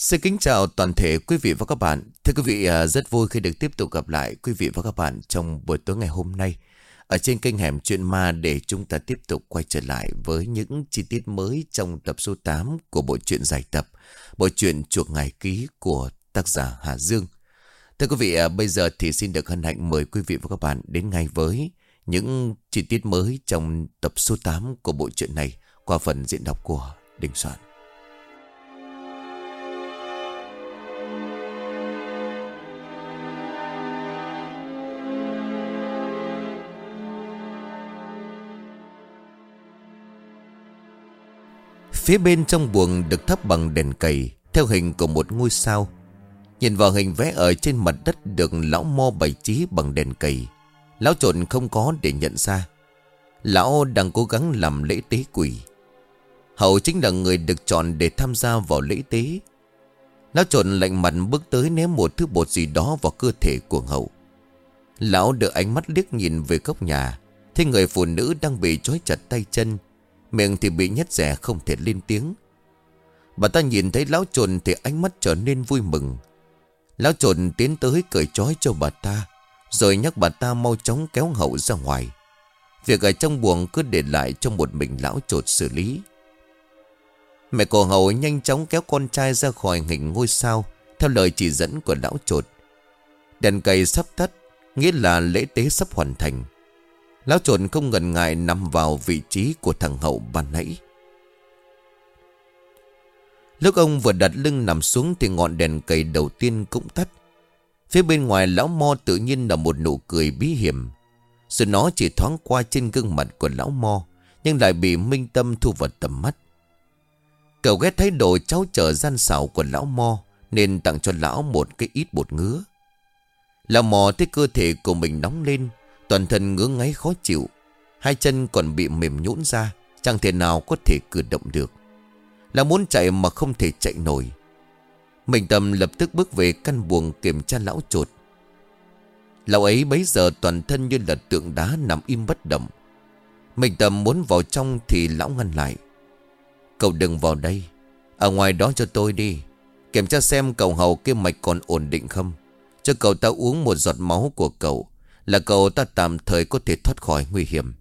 Xin kính chào toàn thể quý vị và các bạn. Thưa quý vị, à, rất vui khi được tiếp tục gặp lại quý vị và các bạn trong buổi tối ngày hôm nay. Ở trên kênh Hẻm Chuyện Ma để chúng ta tiếp tục quay trở lại với những chi tiết mới trong tập số 8 của bộ truyện dài tập. Bộ truyện Chuộc Ngày Ký của tác giả Hà Dương. Thưa quý vị, à, bây giờ thì xin được hân hạnh mời quý vị và các bạn đến ngay với những chi tiết mới trong tập số 8 của bộ truyện này qua phần diễn đọc của Đình Soạn. Phía bên trong buồng được thắp bằng đèn cầy, Theo hình của một ngôi sao. Nhìn vào hình vẽ ở trên mặt đất Được lão mo bày trí bằng đèn cầy. Lão trộn không có để nhận ra. Lão đang cố gắng làm lễ tế quỷ Hậu chính là người được chọn để tham gia vào lễ tế. Lão trộn lạnh mặt bước tới ném một thứ bột gì đó vào cơ thể của hậu. Lão đưa ánh mắt liếc nhìn về góc nhà, Thấy người phụ nữ đang bị trói chặt tay chân Miệng thì bị nhét rẻ không thể lên tiếng. Bà ta nhìn thấy lão trồn thì ánh mắt trở nên vui mừng. Lão trồn tiến tới cởi trói cho bà ta, Rồi nhắc bà ta mau chóng kéo hậu ra ngoài. Việc ở trong buồng cứ để lại cho một mình lão trột xử lý. Mẹ của hậu nhanh chóng kéo con trai ra khỏi hình ngôi sao, Theo lời chỉ dẫn của lão trột Đèn cầy sắp tắt, Nghĩa là lễ tế sắp hoàn thành. Lão trộn không ngần ngại nằm vào vị trí của thằng hậu ban nãy. Lúc ông vừa đặt lưng nằm xuống thì ngọn đèn cầy đầu tiên cũng tắt. Phía bên ngoài lão mo tự nhiên là một nụ cười bí hiểm. Sự nó chỉ thoáng qua trên gương mặt của lão mo, nhưng lại bị minh tâm thu vào tầm mắt. Cậu ghét thấy đồ cháu trở gian xảo của lão mo, nên tặng cho lão một cái ít bột ngứa. Lão mò thấy cơ thể của mình nóng lên, Toàn thân ngứa ngáy khó chịu, Hai chân còn bị mềm nhũn ra, Chẳng thể nào có thể cử động được. Là muốn chạy mà không thể chạy nổi. Mình Tâm lập tức bước về căn buồng kiểm tra lão chuột. Lão ấy bấy giờ toàn thân như là tượng đá nằm im bất động. Mình Tâm muốn vào trong thì lão ngăn lại. Cậu đừng vào đây, Ở ngoài đó cho tôi đi, Kiểm tra xem cậu hầu kia mạch còn ổn định không, Cho cậu ta uống một giọt máu của cậu là cậu ta tạm thời có thể thoát khỏi nguy hiểm.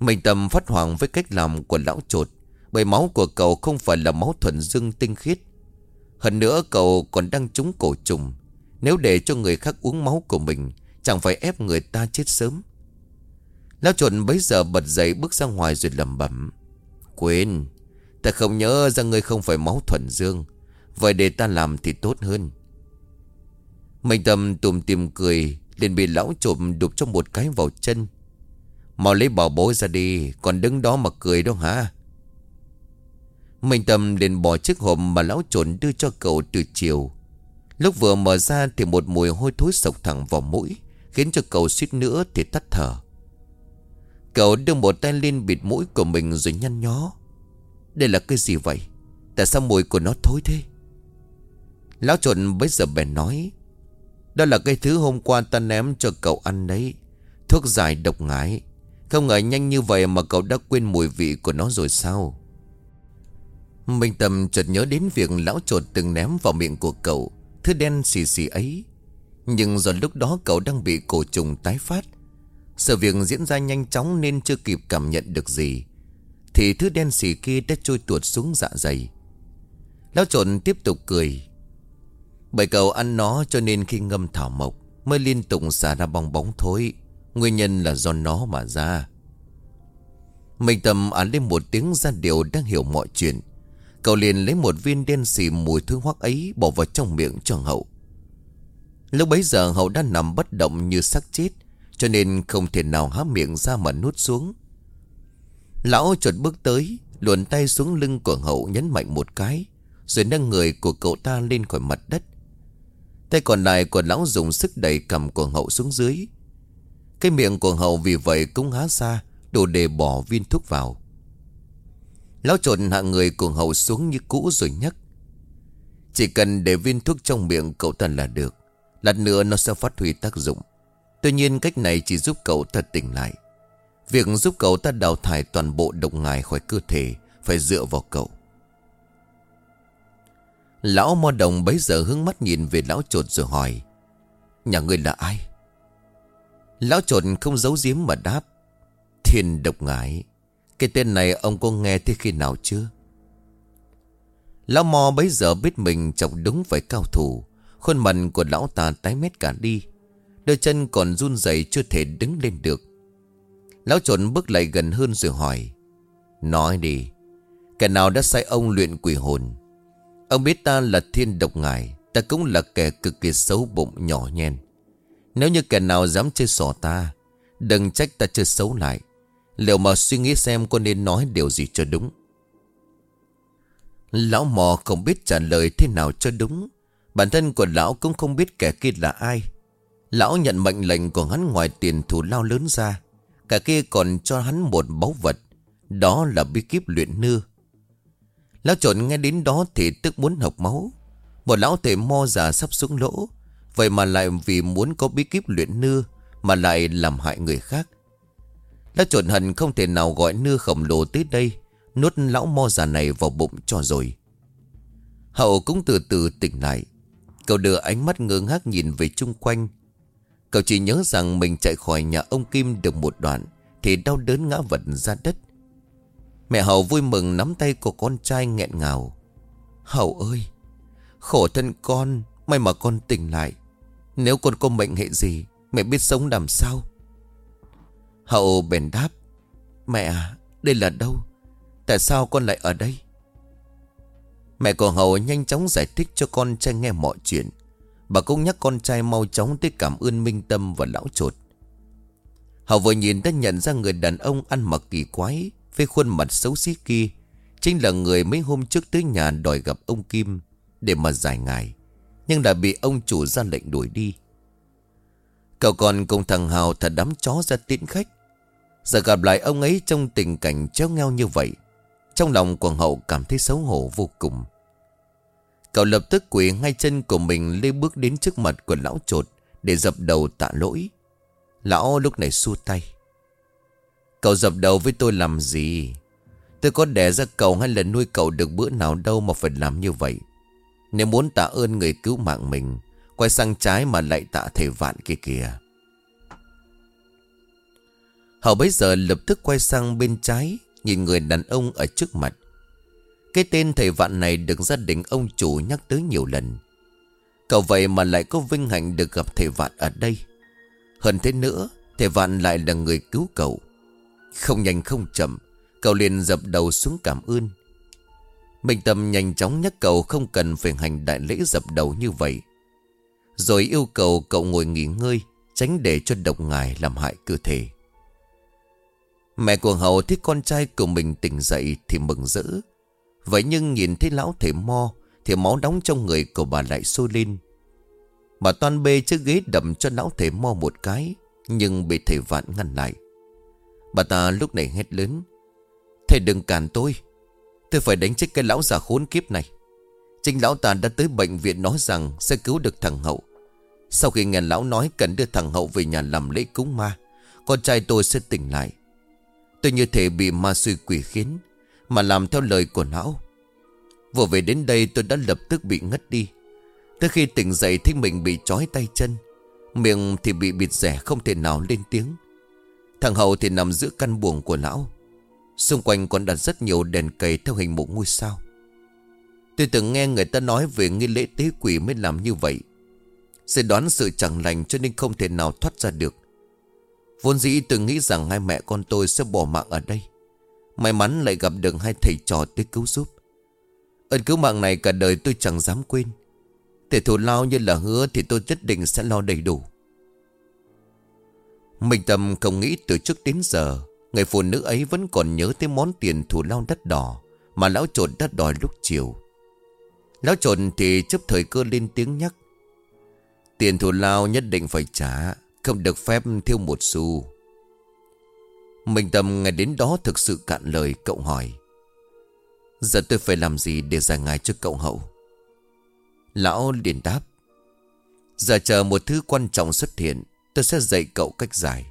Mình tầm phát hoàng với cách làm của lão trột, Bởi máu của cậu không phải là máu thuần dương tinh khiết. Hơn nữa, cậu còn đang trúng cổ trùng. Nếu để cho người khác uống máu của mình, Chẳng phải ép người ta chết sớm. Lão trột bấy giờ bật dậy bước ra ngoài rồi lầm bẩm. Quên, Ta không nhớ ra ngươi không phải máu thuần dương. Vậy để ta làm thì tốt hơn. Mình tầm tùm tìm cười liền bị lão trộm đục cho một cái vào chân. Mau lấy bảo bối ra đi, Còn đứng đó mà cười đâu hả? Minh Tâm liền bỏ chiếc hộp mà lão trộn đưa cho cậu từ chiều. Lúc vừa mở ra thì một mùi hôi thối sộc thẳng vào mũi, Khiến cho cậu suýt nữa thì tắt thở. Cậu đưa một tay lên bịt mũi của mình rồi nhăn nhó. Đây là cái gì vậy? Tại sao mùi của nó thối thế? Lão trộn bây giờ bèn nói đó là cái thứ hôm qua ta ném cho cậu ăn đấy. Thuốc giải độc ngái Không ngờ nhanh như vậy mà cậu đã quên mùi vị của nó rồi sao? Minh Tâm chợt nhớ đến việc lão trột từng ném vào miệng của cậu, Thứ đen xì xì ấy. Nhưng do lúc đó cậu đang bị cổ trùng tái phát Sự việc diễn ra nhanh chóng nên chưa kịp cảm nhận được gì, Thì thứ đen xì kia đã trôi tuột xuống dạ dày. Lão trộn tiếp tục cười bởi cậu ăn nó cho nên khi ngâm thảo mộc Mới liên tục xả ra bong bóng thối. Nguyên nhân là do nó mà ra. Mình tầm án lên một tiếng ra điều đang hiểu mọi chuyện. Cậu liền lấy một viên đen xì mùi thương hoắc ấy Bỏ vào trong miệng cho hậu. Lúc bấy giờ hậu đã nằm bất động như xác chết, Cho nên không thể nào há miệng ra mà nuốt xuống. Lão chuột bước tới, Luồn tay xuống lưng của hậu nhấn mạnh một cái, Rồi nâng người của cậu ta lên khỏi mặt đất. Tay còn lại của lão dùng sức đẩy cầm của hậu xuống dưới. Cái miệng của hậu vì vậy cũng há xa Đủ để bỏ viên thuốc vào. Lão trộn hạ người của hậu xuống như cũ rồi nhắc Chỉ cần để viên thuốc trong miệng cậu ta là được, Lát nữa nó sẽ phát huy tác dụng. Tuy nhiên cách này chỉ giúp cậu thật tỉnh lại. Việc giúp cậu ta đào thải toàn bộ độc ngài khỏi cơ thể Phải dựa vào cậu. Lão mo đồng bấy giờ hướng mắt nhìn về lão trột rồi hỏi, Nhà ngươi là ai? Lão trột không giấu giếm mà đáp, Thiên độc ngải, Cái tên này ông có nghe thế khi nào chưa? Lão mò bấy giờ biết mình chọc đúng với cao thủ, Khuôn mặt của lão ta tái mét cả đi, Đôi chân còn run rẩy chưa thể đứng lên được. Lão trộn bước lại gần hơn rồi hỏi, Nói đi, Kẻ nào đã sai ông luyện quỷ hồn? Ông biết ta là thiên độc ngài, Ta cũng là kẻ cực kỳ xấu bụng nhỏ nhen. Nếu như kẻ nào dám chơi xỏ ta, Đừng trách ta chơi xấu lại. Liệu mà suy nghĩ xem có nên nói điều gì cho đúng? Lão mò không biết trả lời thế nào cho đúng. Bản thân của lão cũng không biết kẻ kia là ai. Lão nhận mệnh lệnh của hắn ngoài tiền thù lao lớn ra. Cả kia còn cho hắn một báu vật, Đó là bí kíp luyện nư. Lão trộn nghe đến đó thì tức muốn học máu. Một lão thể mo già sắp xuống lỗ. Vậy mà lại vì muốn có bí kíp luyện nư Mà lại làm hại người khác. Lão trộn hận không thể nào gọi nư khổng lồ tới đây, Nuốt lão mo già này vào bụng cho rồi. Hậu cũng từ từ tỉnh lại. Cậu đưa ánh mắt ngơ ngác nhìn về chung quanh. Cậu chỉ nhớ rằng mình chạy khỏi nhà ông Kim được một đoạn Thì đau đớn ngã vật ra đất. Mẹ Hậu vui mừng nắm tay của con trai nghẹn ngào. Hậu ơi, Khổ thân con, May mà con tỉnh lại. Nếu con có mệnh hệ gì, Mẹ biết sống làm sao? Hậu bèn đáp, Mẹ à đây là đâu? Tại sao con lại ở đây? Mẹ của Hậu nhanh chóng giải thích cho con trai nghe mọi chuyện. Bà cũng nhắc con trai mau chóng tới cảm ơn Minh Tâm và lão trột. Hậu vừa nhìn đã nhận ra người đàn ông ăn mặc kỳ quái với khuôn mặt xấu xí kia, Chính là người mấy hôm trước tới nhà đòi gặp ông Kim Để mà giải ngài, Nhưng đã bị ông chủ ra lệnh đuổi đi. Cậu còn cùng thằng Hào thật đám chó ra tiễn khách. Giờ gặp lại ông ấy trong tình cảnh chéo nhau như vậy, Trong lòng quần hậu cảm thấy xấu hổ vô cùng. Cậu lập tức quỳ ngay chân của mình lê bước đến trước mặt của lão trột Để dập đầu tạ lỗi. Lão lúc này xua tay. Cậu dập đầu với tôi làm gì? Tôi có đẻ ra cậu hay là nuôi cậu được bữa nào đâu mà phải làm như vậy? Nếu muốn tạ ơn người cứu mạng mình, Quay sang trái mà lại tạ thầy vạn kia kìa. Hậu bấy giờ lập tức quay sang bên trái, Nhìn người đàn ông ở trước mặt. Cái tên thầy vạn này được gia đình ông chủ nhắc tới nhiều lần. Cậu vậy mà lại có vinh hạnh được gặp thầy vạn ở đây. Hơn thế nữa, Thầy vạn lại là người cứu cậu. Không nhanh không chậm, Cậu liền dập đầu xuống cảm ơn. Minh Tâm nhanh chóng nhắc cậu không cần phải hành đại lễ dập đầu như vậy. Rồi yêu cầu cậu ngồi nghỉ ngơi, Tránh để cho độc ngài làm hại cơ thể. Mẹ của Hậu thấy con trai của mình tỉnh dậy thì mừng rỡ. Vậy nhưng nhìn thấy lão thể mo Thì máu đóng trong người của bà lại sôi lên. Bà toan bê chiếc ghế đầm cho lão thể mo một cái, Nhưng bị thầy vạn ngăn lại. Bà ta lúc này hét lớn. Thầy đừng cản tôi. Tôi phải đánh chết cái lão già khốn kiếp này. Chính lão ta đã tới bệnh viện nói rằng Sẽ cứu được thằng Hậu. Sau khi nghe lão nói cần đưa thằng Hậu về nhà làm lễ cúng ma, Con trai tôi sẽ tỉnh lại. Tôi như thể bị ma suy quỷ khiến, mà làm theo lời của lão. Vừa về đến đây tôi đã lập tức bị ngất đi. Tới khi tỉnh dậy thấy mình bị trói tay chân, Miệng thì bị bịt rẻ không thể nào lên tiếng. Thằng Hậu thì nằm giữa căn buồng của lão. Xung quanh còn đặt rất nhiều đèn cầy theo hình một ngôi sao. Tôi từng nghe người ta nói về nghi lễ tế quỷ mới làm như vậy. Sẽ đoán sự chẳng lành cho nên không thể nào thoát ra được. Vốn dĩ tôi nghĩ rằng hai mẹ con tôi sẽ bỏ mạng ở đây. May mắn lại gặp được hai thầy trò tới cứu giúp. Ơn cứu mạng này cả đời tôi chẳng dám quên. Thể thù lao như là hứa Thì tôi nhất định sẽ lo đầy đủ. Minh Tâm không nghĩ từ trước đến giờ, Người phụ nữ ấy vẫn còn nhớ tới món tiền thù lao đắt đỏ Mà lão trộn đất đòi lúc chiều. Lão trộn thì chấp thời cơ lên tiếng nhắc, Tiền thù lao nhất định phải trả, Không được phép thiếu một xu. Minh Tâm ngày đến đó thực sự cạn lời, cậu hỏi, Giờ tôi phải làm gì để giải ngài cho cậu hậu? Lão liền đáp, Giờ chờ một thứ quan trọng xuất hiện Tôi sẽ dạy cậu cách giải.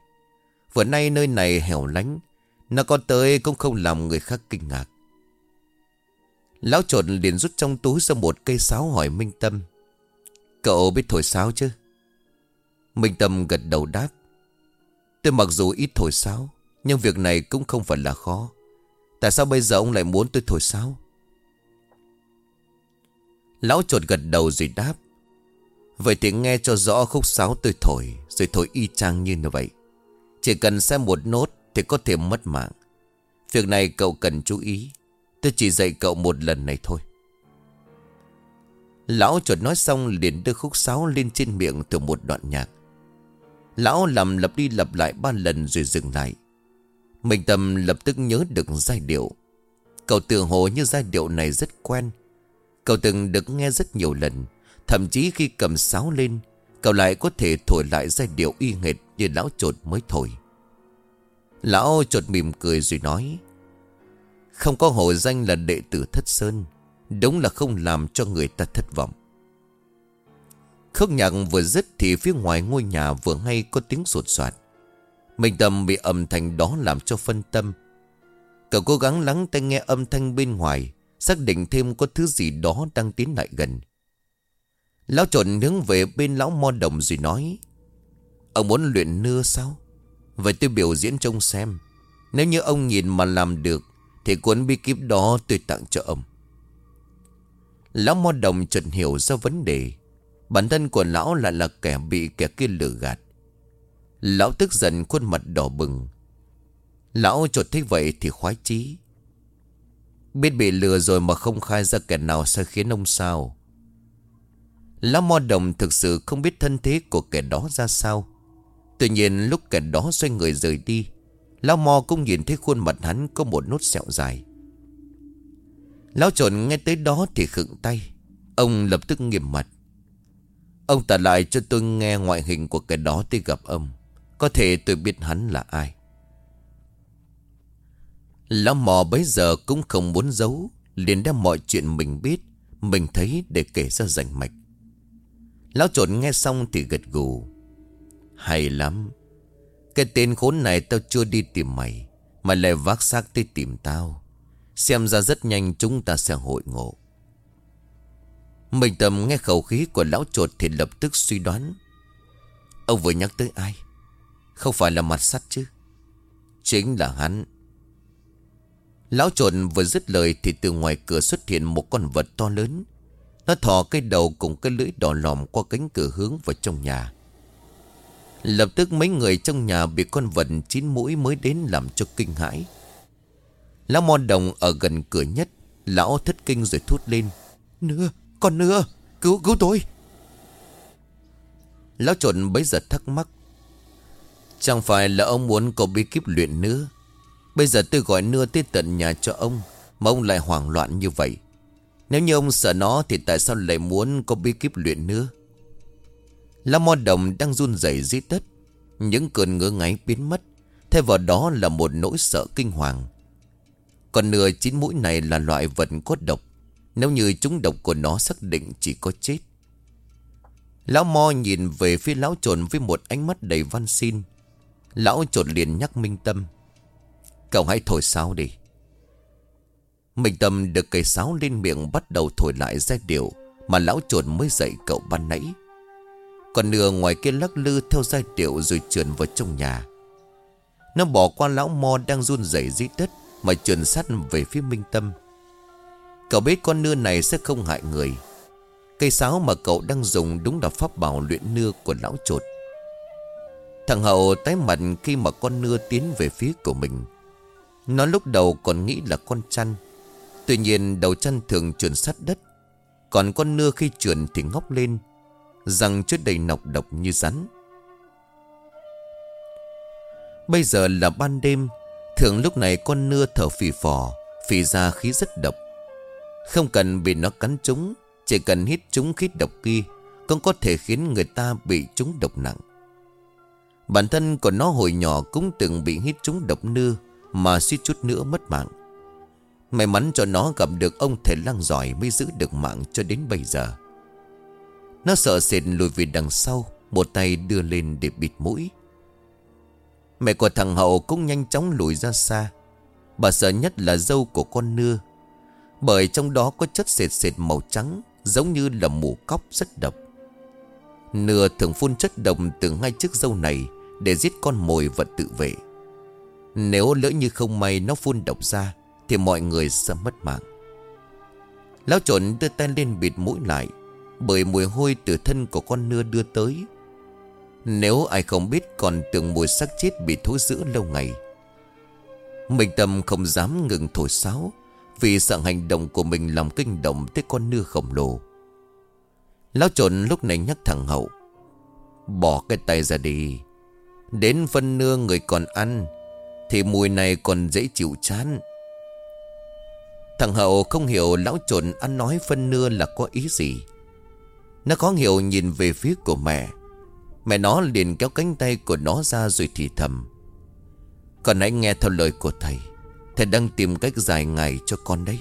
Vừa nay nơi này hẻo lánh, Nó có tới cũng không làm người khác kinh ngạc. Lão trột liền rút trong túi ra một cây sáo hỏi Minh Tâm. Cậu biết thổi sáo chứ? Minh Tâm gật đầu đáp. Tôi mặc dù ít thổi sáo, Nhưng việc này cũng không phải là khó. Tại sao bây giờ ông lại muốn tôi thổi sáo? Lão trột gật đầu rồi đáp. Vậy thì nghe cho rõ khúc sáo tôi thổi, Rồi thổi y chang như vậy. Chỉ cần xem một nốt Thì có thể mất mạng. Việc này cậu cần chú ý. Tôi chỉ dạy cậu một lần này thôi. Lão chuột nói xong liền đưa khúc sáo lên trên miệng từ một đoạn nhạc. Lão làm lặp đi lặp lại ba lần rồi dừng lại. Mình tâm lập tức nhớ được giai điệu. Cậu tưởng hồ như giai điệu này rất quen. Cậu từng được nghe rất nhiều lần. Thậm chí khi cầm sáo lên, Cậu lại có thể thổi lại giai điệu y nghệt như lão trột mới thổi. Lão trột mỉm cười rồi nói, Không có hồ danh là đệ tử Thất Sơn, Đúng là không làm cho người ta thất vọng. Khúc nhạc vừa dứt thì phía ngoài ngôi nhà vừa hay có tiếng sột soạt. Minh Tâm bị âm thanh đó làm cho phân tâm. Cậu cố gắng lắng tai nghe âm thanh bên ngoài, Xác định thêm có thứ gì đó đang tiến lại gần. Lão trộn hướng về bên lão mo đồng rồi nói, Ông muốn luyện nưa sao? Vậy tôi biểu diễn trông xem. Nếu như ông nhìn mà làm được, Thì cuốn bi kíp đó tôi tặng cho ông. Lão mo đồng chợt hiểu ra vấn đề. Bản thân của lão lại là kẻ bị kẻ kia lừa gạt. Lão tức giận, khuôn mặt đỏ bừng. Lão chột thấy vậy thì khoái chí. Biết bị lừa rồi mà không khai ra kẻ nào sẽ khiến ông sao? Lão mo đồng thực sự không biết thân thế của kẻ đó ra sao. Tuy nhiên, lúc kẻ đó xoay người rời đi, Lão mo cũng nhìn thấy khuôn mặt hắn có một nốt sẹo dài. Lão trộn nghe tới đó thì khựng tay. Ông lập tức nghiêm mặt. Ông tả lại cho tôi nghe ngoại hình của kẻ đó tôi gặp ông. Có thể tôi biết hắn là ai. Lão mò bấy giờ cũng không muốn giấu, liền đem mọi chuyện mình biết, Mình thấy để kể ra rành mạch. Lão trộn nghe xong thì gật gù. Hay lắm. Cái tên khốn này tao chưa đi tìm mày, Mà lại vác xác tới tìm tao. Xem ra rất nhanh chúng ta sẽ hội ngộ. Mình tầm nghe khẩu khí của lão trột Thì lập tức suy đoán. Ông vừa nhắc tới ai? Không phải là mặt sắt chứ? Chính là hắn. Lão trộn vừa dứt lời Thì từ ngoài cửa xuất hiện một con vật to lớn. Nó thò cái đầu cùng cái lưỡi đỏ lòm Qua cánh cửa hướng vào trong nhà. Lập tức mấy người trong nhà Bị con vật chín mũi mới đến làm cho kinh hãi. Lão mò đồng ở gần cửa nhất Lão thất kinh rồi thút lên Nưa, con nưa, cứu, cứu tôi. Lão trộn bấy giờ thắc mắc Chẳng phải là ông muốn có bí kíp luyện nữa Bây giờ tôi gọi nưa tới tận nhà cho ông Mà ông lại hoảng loạn như vậy. Nếu như ông sợ nó Thì tại sao lại muốn có bí kíp luyện nữa? Lão mo đồng đang run rẩy dưới đất Những cơn ngứa ngáy biến mất. Thay vào đó là một nỗi sợ kinh hoàng. Còn nửa chín mũi này là loại vật có độc. Nếu như chúng độc của nó xác định chỉ có chết. Lão Mo nhìn về phía lão trồn với một ánh mắt đầy văn xin. Lão trồn liền nhắc Minh Tâm. Cậu hãy thổi sáo đi. Minh Tâm được cây sáo lên miệng bắt đầu thổi lại giai điệu Mà lão chuột mới dạy cậu ban nãy. Còn nửa ngoài kia lắc lư theo giai điệu rồi trườn vào trong nhà. Nó bỏ qua lão Mo đang run rẩy dưới đất mà trườn sát về phía Minh Tâm. Cậu biết con nưa này sẽ không hại người. Cây sáo mà cậu đang dùng đúng là pháp bảo luyện nưa của lão chuột. Thằng Hậu tái mặt khi mà con nưa tiến về phía của mình. Nó lúc đầu còn nghĩ là con chăn Tuy nhiên đầu chăn thường trườn sát đất, Còn con nưa khi trườn thì ngóc lên Răng chứa đầy nọc độc như rắn. Bây giờ là ban đêm, Thường lúc này con nưa thở phì phò, Phì ra khí rất độc. Không cần bị nó cắn chúng, Chỉ cần hít chúng khí độc kia, Cũng có thể khiến người ta bị chúng độc nặng. Bản thân của nó hồi nhỏ cũng từng bị hít chúng độc nưa Mà suýt chút nữa mất mạng. May mắn cho nó gặp được ông thầy lăng giỏi Mới giữ được mạng cho đến bây giờ. Nó sợ sệt lùi về đằng sau, Một tay đưa lên để bịt mũi. Mẹ của thằng Hậu cũng nhanh chóng lùi ra xa. Bà sợ nhất là dâu của con nưa, Bởi trong đó có chất sệt sệt màu trắng, Giống như là mù cóc rất độc. Nưa thường phun chất độc từ ngay trước dâu này Để giết con mồi và tự vệ. Nếu lỡ như không may nó phun độc ra thì mọi người sẽ mất mạng. Lão trộn đưa tay lên bịt mũi lại, Bởi mùi hôi từ thân của con nưa đưa tới. Nếu ai không biết còn tưởng mùi xác chết bị thối giữ lâu ngày. Mình tâm không dám ngừng thổi sáo, Vì sợ hành động của mình làm kinh động tới con nưa khổng lồ. Lão trộn lúc này nhắc thằng hậu, Bỏ cái tay ra đi. Đến phân nưa người còn ăn, Thì mùi này còn dễ chịu chán. Thằng hậu không hiểu lão trộn ăn nói phân nưa là có ý gì. Nó khó hiểu nhìn về phía của mẹ. Mẹ nó liền kéo cánh tay của nó ra rồi thì thầm. Còn hãy nghe theo lời của thầy. Thầy đang tìm cách giải ngày cho con đấy.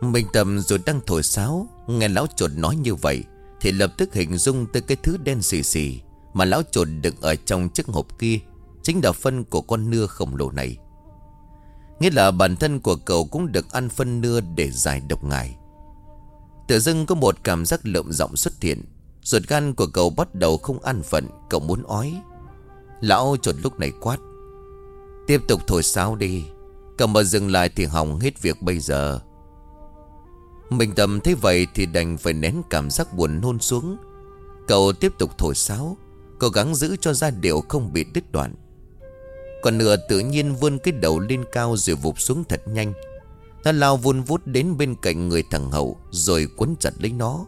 Minh Tâm rồi đang thổi sáo, Nghe lão trộn nói như vậy, Thì lập tức hình dung tới cái thứ đen xì xì Mà lão trộn đựng ở trong chiếc hộp kia, Chính là phân của con nưa khổng lồ này. Nghĩa là bản thân của cậu cũng được ăn phân nưa để giải độc ngài. Tự dưng có một cảm giác lợm giọng xuất hiện. Ruột gan của cậu bắt đầu không ăn phận, Cậu muốn ói. Lão trột lúc này quát. Tiếp tục thổi sáo đi. Cậu mà dừng lại thì hỏng hết việc bây giờ. Mình tầm thấy vậy thì đành phải nén cảm giác buồn nôn xuống. Cậu tiếp tục thổi sáo, Cố gắng giữ cho giai điệu không bị đứt đoạn còn nửa tự nhiên vươn cái đầu lên cao rồi vụt xuống thật nhanh. Nó lao vun vút đến bên cạnh người thằng Hậu Rồi quấn chặt lấy nó.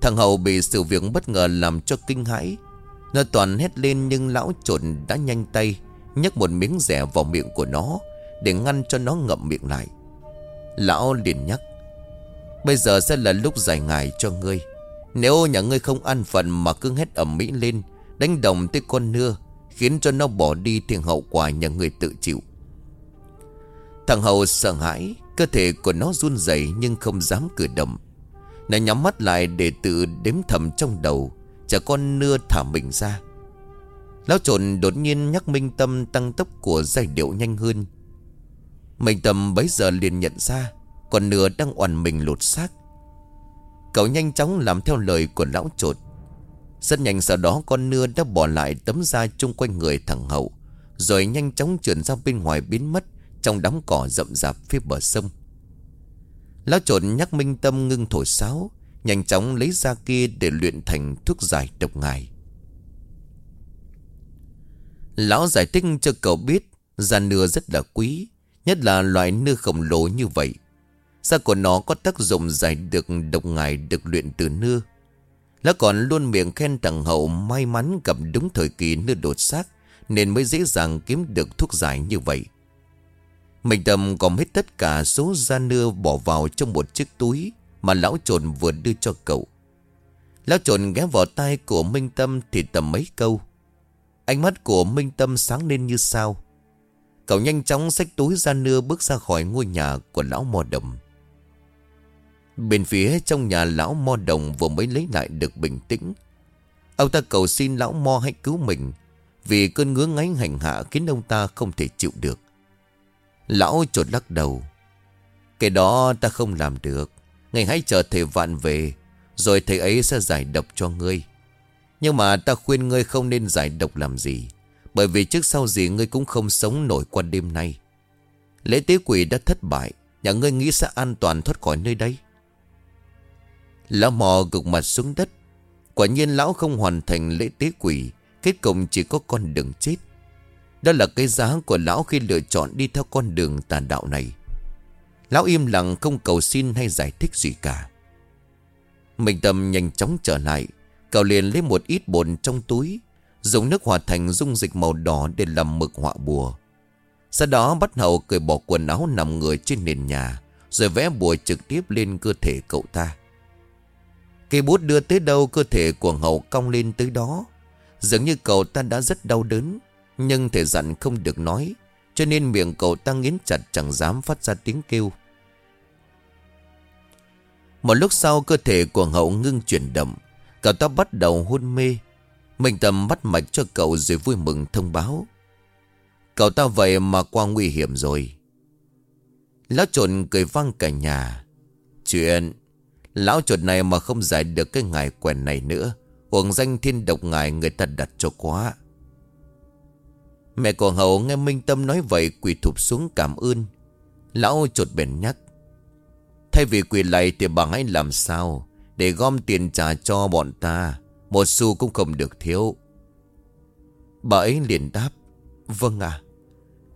Thằng Hậu bị sự việc bất ngờ làm cho kinh hãi. Nó toàn hét lên nhưng lão trộn đã nhanh tay, nhấc một miếng rẻ vào miệng của nó Để ngăn cho nó ngậm miệng lại. Lão liền nhắc, Bây giờ sẽ là lúc giải ngài cho ngươi. Nếu nhà ngươi không ăn phần mà cứ hét ẩm mỹ lên, Đánh đồng tới con nưa Khiến cho nó bỏ đi thì hậu quả nhà người tự chịu. Thằng Hậu sợ hãi, Cơ thể của nó run rẩy nhưng không dám cử động. Nó nhắm mắt lại để tự đếm thầm trong đầu, Chả con nưa thả mình ra. Lão trộn đột nhiên nhắc Minh Tâm tăng tốc của giai điệu nhanh hơn. Minh Tâm bấy giờ liền nhận ra, Con nưa đang oằn mình lột xác. Cậu nhanh chóng làm theo lời của lão trột rất nhanh sau đó con nưa đã bỏ lại tấm da chung quanh người thằng Hậu, Rồi nhanh chóng chuyển ra bên ngoài biến mất Trong đám cỏ rậm rạp phía bờ sông. Lão trộn nhắc Minh Tâm ngưng thổi sáo, Nhanh chóng lấy ra kia để luyện thành thuốc giải độc ngài. Lão giải thích cho cậu biết, Da nưa rất là quý, Nhất là loại nưa khổng lồ như vậy. Da của nó có tác dụng giải được độc ngài được luyện từ nưa. Lão còn luôn miệng khen tặng Hậu may mắn gặp đúng thời kỳ nơi đột xác, Nên mới dễ dàng kiếm được thuốc giải như vậy. Mình tầm còn hết tất cả số da nưa bỏ vào trong một chiếc túi Mà lão trồn vừa đưa cho cậu. Lão trồn ghé vào tay của Minh Tâm thì tầm mấy câu. Ánh mắt của Minh Tâm sáng lên như sao. Cậu nhanh chóng xách túi da nưa bước ra khỏi ngôi nhà của lão mò đầm. Bên phía trong nhà lão mo đồng vừa mới lấy lại được bình tĩnh. Ông ta cầu xin lão mo hãy cứu mình. Vì cơn ngứa ngáy hành hạ khiến ông ta không thể chịu được. Lão trột lắc đầu. Cái đó ta không làm được. Ngày hãy chờ thầy vạn về. Rồi thầy ấy sẽ giải độc cho ngươi. Nhưng mà ta khuyên ngươi không nên giải độc làm gì. Bởi vì trước sau gì ngươi cũng không sống nổi qua đêm nay. Lễ tế quỷ đã thất bại. Nhà ngươi nghĩ sẽ an toàn thoát khỏi nơi đây. Lão mò gục mặt xuống đất. Quả nhiên lão không hoàn thành lễ tế quỷ, Kết cục chỉ có con đường chết. Đó là cái giá của lão khi lựa chọn đi theo con đường tàn đạo này. Lão im lặng không cầu xin hay giải thích gì cả. Mình tâm nhanh chóng trở lại Cậu liền lấy một ít bột trong túi, Dùng nước hòa thành dung dịch màu đỏ để làm mực họa bùa. Sau đó bắt hậu cởi bỏ quần áo nằm người trên nền nhà, Rồi vẽ bùa trực tiếp lên cơ thể cậu ta. Cây bút đưa tới đâu cơ thể của hậu cong lên tới đó. Dường như cậu ta đã rất đau đớn, Nhưng thể dặn không được nói, Cho nên miệng cậu ta nghiến chặt chẳng dám phát ra tiếng kêu. Một lúc sau, cơ thể của hậu ngưng chuyển động, Cậu ta bắt đầu hôn mê. Mình tầm bắt mạch cho cậu rồi vui mừng thông báo. Cậu ta vậy mà qua nguy hiểm rồi. Lão trộn cười vang cả nhà. Chuyện Lão chuột này mà không giải được cái ngài quèn này nữa, Uổng danh thiên độc ngài người ta đặt cho quá. Mẹ của hậu nghe Minh Tâm nói vậy quỳ thụp xuống cảm ơn. Lão chuột bền nhắc, Thay vì quỳ lại thì bà hãy làm sao Để gom tiền trả cho bọn ta, Một xu cũng không được thiếu. Bà ấy liền đáp Vâng à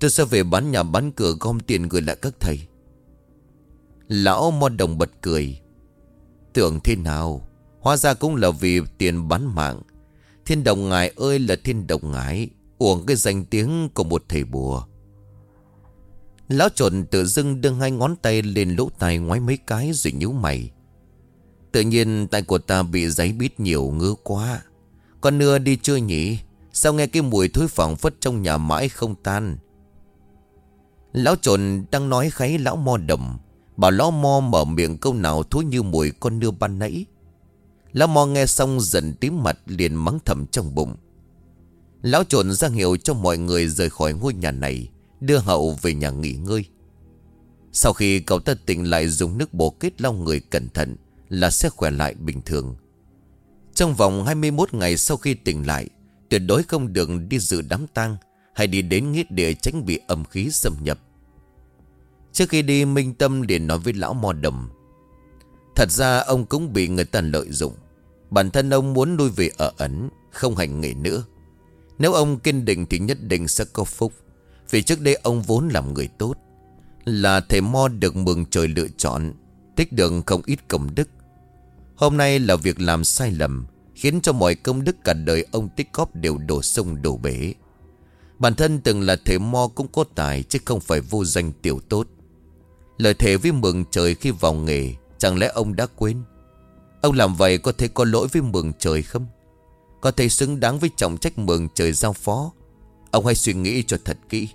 Tôi sẽ về bán nhà bán cửa gom tiền gửi lại các thầy. Lão mo đồng bật cười Tưởng thế nào? Hóa ra cũng là vì tiền bán mạng. Thiên đồng ngài ơi là thiên đồng ngài, Uổng cái danh tiếng của một thầy bùa. Lão trộn tự dưng đưa hai ngón tay lên lỗ tai ngoái mấy cái rồi nhíu mày. Tự nhiên tay của ta bị giấy bít nhiều ngứa quá. Con nưa đi chưa nhỉ? Sao nghe cái mùi thối phẳng phất trong nhà mãi không tan? Lão trộn đang nói kháy lão mo đồng bà lão mo mở miệng câu nào thối như mùi con nưa ban nãy. Lão mo nghe xong dần tím mặt liền mắng thầm trong bụng. Lão trộn ra hiệu cho mọi người rời khỏi ngôi nhà này, Đưa hậu về nhà nghỉ ngơi. Sau khi cậu ta tỉnh lại dùng nước bổ kết lau người cẩn thận Là sẽ khỏe lại bình thường. Trong vòng 21 ngày sau khi tỉnh lại, Tuyệt đối không được đi dự đám tang Hay đi đến nghĩa địa tránh bị âm khí xâm nhập. Trước khi đi, Minh Tâm liền nói với lão mò đầm. Thật ra, ông cũng bị người ta lợi dụng. Bản thân ông muốn lui về ở ẩn, Không hành nghề nữa. Nếu ông kiên định thì nhất định sẽ có phúc, Vì trước đây ông vốn làm người tốt. Là thầy mo được mừng trời lựa chọn, Tích được không ít công đức. Hôm nay là việc làm sai lầm, Khiến cho mọi công đức cả đời ông tích góp đều đổ sông đổ bể. Bản thân từng là thầy mo cũng có tài, Chứ không phải vô danh tiểu tốt. Lời thề với mừng trời khi vào nghề, Chẳng lẽ ông đã quên? Ông làm vậy có thể có lỗi với mừng trời không? Có thể xứng đáng với trọng trách mừng trời giao phó? Ông hãy suy nghĩ cho thật kỹ.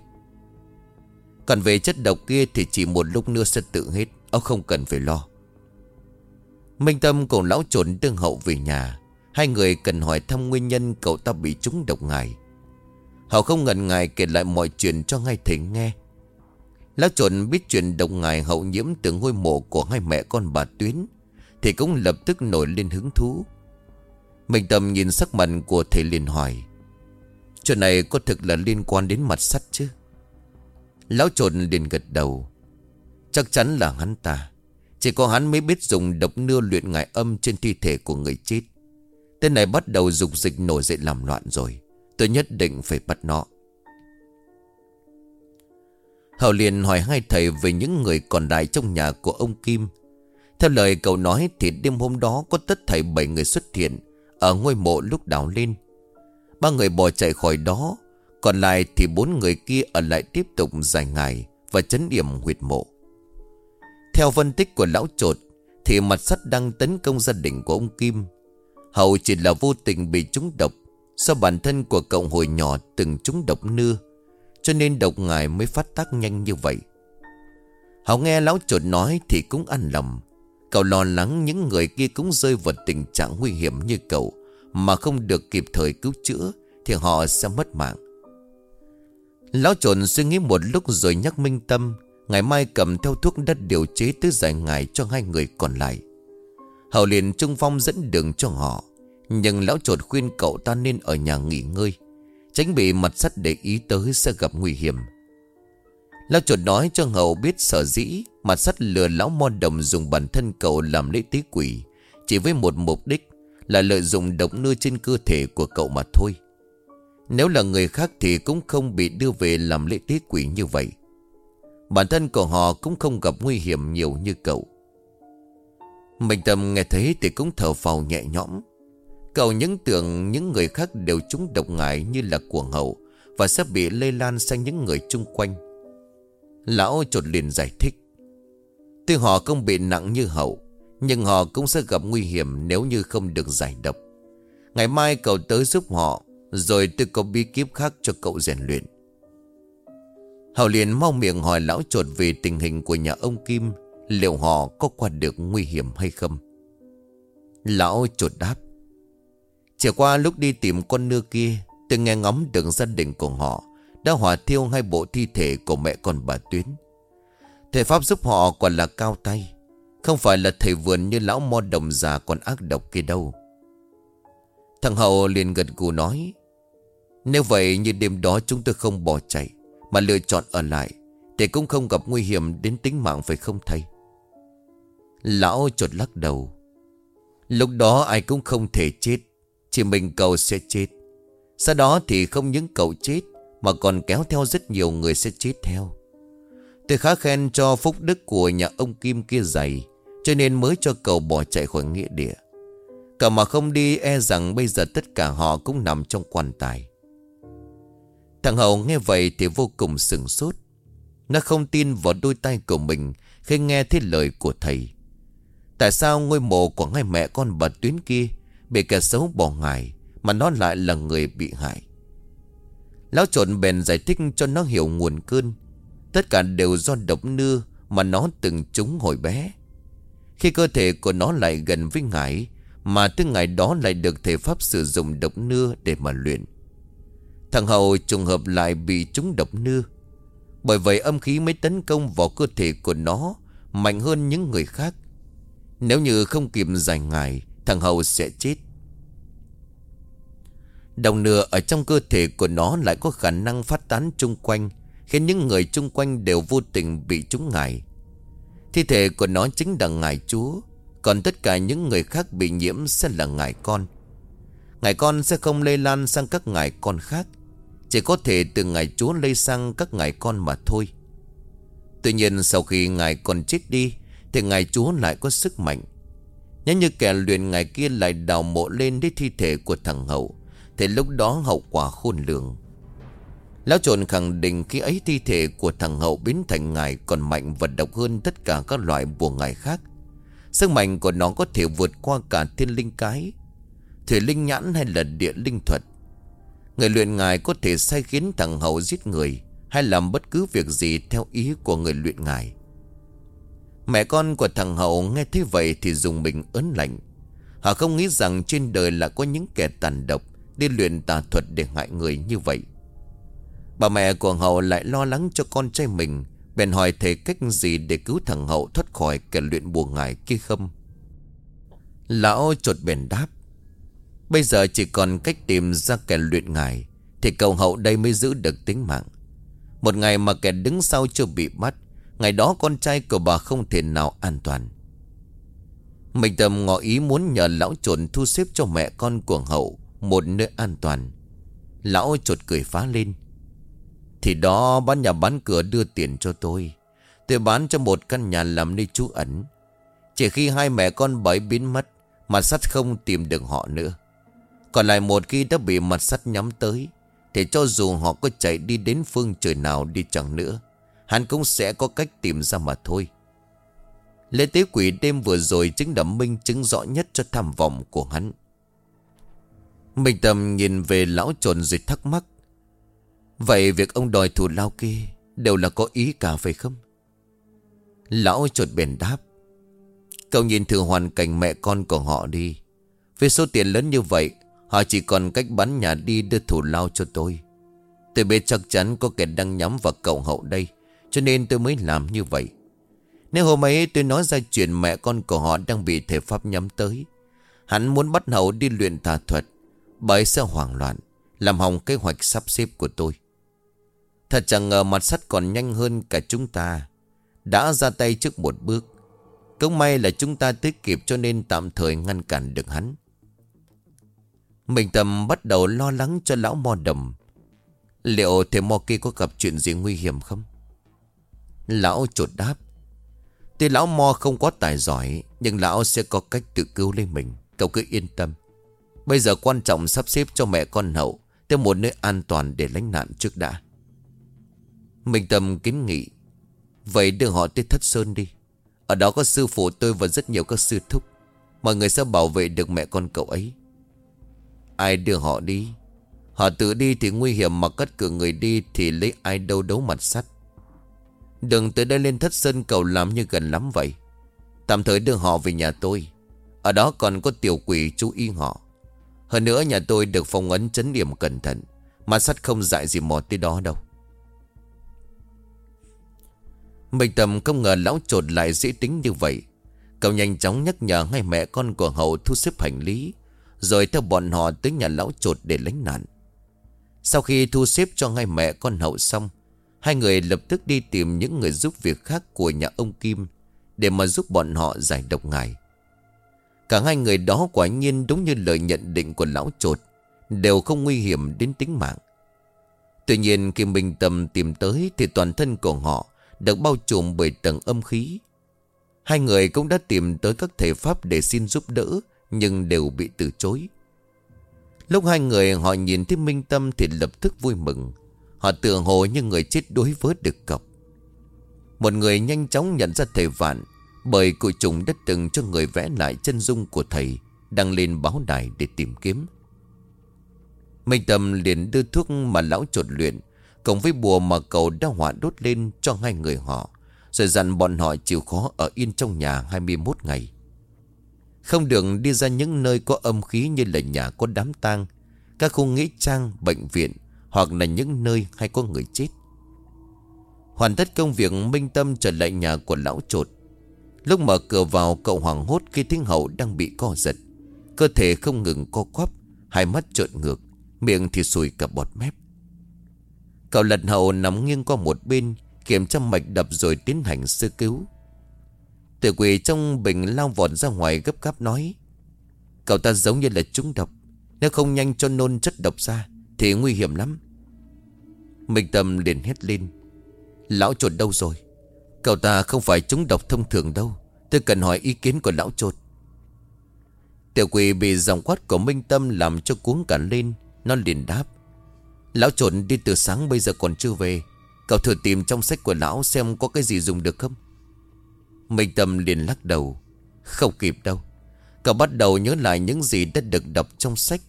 Còn về chất độc kia thì chỉ một lúc nữa sẽ tự hết, Ông không cần phải lo. Minh Tâm cùng lão trốn tương hậu về nhà. Hai người cần hỏi thăm nguyên nhân cậu ta bị trúng độc ngài. Họ không ngần ngại kể lại mọi chuyện cho ngay thầy nghe. Lão trộn biết chuyện độc ngài hậu nhiễm từ ngôi mộ của hai mẹ con bà Tuyến, Thì cũng lập tức nổi lên hứng thú. Mình tầm nhìn sắc mặt của thầy liền hỏi, Chuyện này có thực là liên quan đến mặt sắt chứ? Lão trộn liền gật đầu, Chắc chắn là hắn ta. Chỉ có hắn mới biết dùng độc nưa luyện ngải âm trên thi thể của người chết. Tên này bắt đầu dục dịch nổi dậy làm loạn rồi. Tôi nhất định phải bắt nó. Hậu liền hỏi hai thầy về những người còn lại trong nhà của ông Kim. Theo lời cậu nói thì đêm hôm đó có tất thảy bảy người xuất hiện ở ngôi mộ lúc đào lên. Ba người bỏ chạy khỏi đó, còn lại thì bốn người kia ở lại tiếp tục dài ngày và chấn điểm huyệt mộ. Theo phân tích của lão trột thì mặt sắt đang tấn công gia đình của ông Kim. Hậu chỉ là vô tình bị trúng độc do bản thân của cậu hồi nhỏ từng trúng độc nưa cho nên độc ngài mới phát tác nhanh như vậy. Hảo nghe lão chuột nói thì cũng ăn lòng. Cậu lo lắng những người kia cũng rơi vào tình trạng nguy hiểm như cậu, Mà không được kịp thời cứu chữa Thì họ sẽ mất mạng. Lão trộn suy nghĩ một lúc rồi nhắc minh tâm, Ngày mai cầm theo thuốc đất điều chế tới giải ngài cho hai người còn lại. Hậu liền trung phong dẫn đường cho họ, Nhưng lão trột khuyên cậu ta nên ở nhà nghỉ ngơi. Tránh bị mặt sắt để ý tới sẽ gặp nguy hiểm. Lão chuột nói cho Hậu biết sở dĩ Mặt sắt lừa lão mo đồng dùng bản thân cậu làm lễ tế quỷ, Chỉ với một mục đích Là lợi dụng độc nưa trên cơ thể của cậu mà thôi. Nếu là người khác thì cũng không bị đưa về làm lễ tế quỷ như vậy. Bản thân của họ cũng không gặp nguy hiểm nhiều như cậu. Mình tâm nghe thấy thì cũng thở phào nhẹ nhõm. Cậu những tưởng những người khác đều trúng độc ngại như là của hậu Và sẽ bị lây lan sang những người chung quanh. Lão trột liền giải thích. Tuy họ không bị nặng như hậu, Nhưng họ cũng sẽ gặp nguy hiểm nếu như không được giải độc. Ngày mai cậu tới giúp họ, Rồi tôi có bí kíp khác cho cậu rèn luyện. Hậu liền mau miệng hỏi lão trột về tình hình của nhà ông Kim, Liệu họ có qua được nguy hiểm hay không? Lão trột đáp chỉ qua lúc đi tìm con nưa kia, Tôi nghe ngóng được gia đình của họ, Đã hỏa thiêu hai bộ thi thể của mẹ con bà Tuyến. Thầy Pháp giúp họ còn là cao tay, Không phải là thầy vườn như lão mo đồng già còn ác độc kia đâu. Thằng Hậu liền gật gù nói, Nếu vậy như đêm đó chúng tôi không bỏ chạy, Mà lựa chọn ở lại, Thì cũng không gặp nguy hiểm đến tính mạng phải không thầy? Lão chột lắc đầu, Lúc đó ai cũng không thể chết chỉ mình cậu sẽ chết. Sau đó thì không những cậu chết, Mà còn kéo theo rất nhiều người sẽ chết theo. Tôi khá khen cho phúc đức của nhà ông Kim kia dày, Cho nên mới cho cậu bỏ chạy khỏi nghĩa địa. Cậu mà không đi e rằng bây giờ tất cả họ cũng nằm trong quan tài. Thằng Hậu nghe vậy thì vô cùng sừng sốt. Nó không tin vào đôi tay của mình Khi nghe thấy lời của thầy. Tại sao ngôi mộ của hai mẹ con bà Tuyến kia Bị kẻ xấu bỏ ngài Mà nó lại là người bị hại. Lão trộn bèn giải thích cho nó hiểu nguồn cơn. Tất cả đều do độc nưa Mà nó từng trúng hồi bé. Khi cơ thể của nó lại gần với ngài, Mà từ ngày đó lại được thể pháp sử dụng độc nưa để mà luyện. Thằng hầu trùng hợp lại bị trúng độc nưa Bởi vậy âm khí mới tấn công vào cơ thể của nó, Mạnh hơn những người khác. Nếu như không kịp giải ngài Thằng hầu sẽ chết. Đồng nửa ở trong cơ thể của nó lại có khả năng phát tán chung quanh, Khiến những người chung quanh đều vô tình bị trúng ngải. Thi thể của nó chính là ngài chúa, Còn tất cả những người khác bị nhiễm sẽ là ngài con. Ngài con sẽ không lây lan sang các ngài con khác, Chỉ có thể từ ngài chúa lây sang các ngài con mà thôi. Tuy nhiên sau khi ngài con chết đi, thì ngài chúa lại có sức mạnh. Nếu như kẻ luyện ngài kia lại đào mộ lên đến thi thể của thằng Hậu. Thì lúc đó hậu quả khôn lường. Lão trộn khẳng định khi ấy thi thể của thằng Hậu biến thành ngài còn mạnh và độc hơn tất cả các loại bùa ngài khác. Sức mạnh của nó có thể vượt qua cả thiên linh cái Thủy linh nhãn hay là địa linh thuật. Người luyện ngài có thể sai khiến thằng Hậu giết người Hay làm bất cứ việc gì theo ý của người luyện ngài. Mẹ con của thằng Hậu nghe thế vậy thì dùng mình ớn lạnh. Họ không nghĩ rằng trên đời là có những kẻ tàn độc đi luyện tà thuật để hại người như vậy. Bà mẹ của Hậu lại lo lắng cho con trai mình, bèn hỏi thầy cách gì để cứu thằng Hậu thoát khỏi kẻ luyện bùa ngải kia không. Lão chột bèn đáp. Bây giờ chỉ còn cách tìm ra kẻ luyện ngải, thì cậu Hậu đây mới giữ được tính mạng. Một ngày mà kẻ đứng sau chưa bị bắt, Ngày đó con trai của bà không thể nào an toàn. Mình tầm ngỏ ý muốn nhờ lão trộn thu xếp cho mẹ con của hậu Một nơi an toàn. Lão trột cười phá lên. Thì đó, bán nhà bán cửa đưa tiền cho tôi. Tôi bán cho một căn nhà làm nơi trú ẩn. Chỉ khi hai mẹ con bảy biến mất, Mặt sắt không tìm được họ nữa. Còn lại một khi đã bị mặt sắt nhắm tới, Thì cho dù họ có chạy đi đến phương trời nào đi chẳng nữa Hắn cũng sẽ có cách tìm ra mà thôi. Lễ tế quỷ đêm vừa rồi chính là minh chứng rõ nhất cho tham vọng của hắn. Minh tầm nhìn về lão trồn rồi thắc mắc, Vậy việc ông đòi thù lao kia Đều là có ý cả phải không? Lão trột bền đáp, Cậu nhìn thử hoàn cảnh mẹ con của họ đi. Với số tiền lớn như vậy, Họ chỉ còn cách bán nhà đi đưa thủ lao cho tôi. Tôi biết chắc chắn có kẻ đang nhắm vào cậu hậu đây cho nên tôi mới làm như vậy. Nếu hôm ấy tôi nói ra chuyện mẹ con của họ đang bị thể pháp nhắm tới, Hắn muốn bắt hậu đi luyện tà thuật, Bởi sẽ hoảng loạn, Làm hỏng kế hoạch sắp xếp của tôi. Thật chẳng ngờ mặt sắt còn nhanh hơn cả chúng ta. Đã ra tay trước một bước, Cũng may là chúng ta tiết kịp cho nên tạm thời ngăn cản được hắn. Mình tầm bắt đầu lo lắng cho lão mò đầm. Liệu thầy mò kia có gặp chuyện gì nguy hiểm không? Lão chuột đáp. Tuy lão mo không có tài giỏi, Nhưng lão sẽ có cách tự cứu lấy mình. Cậu cứ yên tâm. Bây giờ quan trọng sắp xếp cho mẹ con hậu Tới một nơi an toàn để lánh nạn trước đã. Minh Tâm kiến nghị. Vậy đưa họ tới Thất Sơn đi. Ở đó có sư phụ tôi và rất nhiều các sư thúc. Mọi người sẽ bảo vệ được mẹ con cậu ấy. Ai đưa họ đi? Họ tự đi thì nguy hiểm Mà cất cửa người đi Thì lấy ai đâu đấu mặt sắt. Đừng từ đây lên thất sơn cầu làm như gần lắm vậy. Tạm thời đưa họ về nhà tôi. Ở đó còn có tiểu quỷ chú ý họ. Hơn nữa nhà tôi được phong ấn chấn điểm cẩn thận, Mà sắt không dại gì mò tới đó đâu. Mình tầm không ngờ lão trột lại dễ tính như vậy. Cậu nhanh chóng nhắc nhở ngay mẹ con của hậu thu xếp hành lý, Rồi theo bọn họ tới nhà lão trột để lánh nạn. Sau khi thu xếp cho ngay mẹ con hậu xong Hai người lập tức đi tìm những người giúp việc khác của nhà ông Kim Để mà giúp bọn họ giải độc ngài. Cả hai người đó quả nhiên đúng như lời nhận định của lão trột, Đều không nguy hiểm đến tính mạng. Tuy nhiên khi Minh Tâm tìm tới Thì toàn thân của họ Được bao trùm bởi tầng âm khí. Hai người cũng đã tìm tới các thể pháp Để xin giúp đỡ, Nhưng đều bị từ chối. Lúc hai người họ nhìn thấy Minh Tâm Thì lập tức vui mừng. Họ tưởng hồ như người chết đuối với được cọc. Một người nhanh chóng nhận ra thầy Vạn Bởi cụ trùng đất từng cho người vẽ lại chân dung của thầy Đăng lên báo đài để tìm kiếm. Minh Tâm liền đưa thuốc mà lão trột luyện Cộng với bùa mà cậu đã hỏa đốt lên cho hai người họ Rồi dặn bọn họ chịu khó ở yên trong nhà 21 ngày. Không được đi ra những nơi có âm khí như là nhà có đám tang Các khu nghĩa trang, bệnh viện hoặc là những nơi hay có người chết. Hoàn tất công việc, Minh Tâm trở lại nhà của lão trột. Lúc mở cửa vào, cậu hoảng hốt khi thính hậu đang bị co giật. Cơ thể không ngừng co quắp, Hai mắt trợn ngược, Miệng thì sùi cả bọt mép. Cậu lật hậu nằm nghiêng qua một bên, Kiểm tra mạch đập rồi tiến hành sơ cứu. Tử quỷ trong bình lao vọt ra ngoài gấp gáp nói, Cậu ta giống như là trúng độc, Nếu không nhanh cho nôn chất độc ra thì nguy hiểm lắm. Minh Tâm liền hét lên. Lão trột đâu rồi? Cậu ta không phải chúng độc thông thường đâu. Tôi cần hỏi ý kiến của lão trột Tiểu quỷ bị dòng quát của Minh Tâm làm cho cuống cả lên. Nó liền đáp. Lão trộn đi từ sáng bây giờ còn chưa về. Cậu thử tìm trong sách của lão xem có cái gì dùng được không? Minh Tâm liền lắc đầu. Không kịp đâu. Cậu bắt đầu nhớ lại những gì đã được đọc trong sách.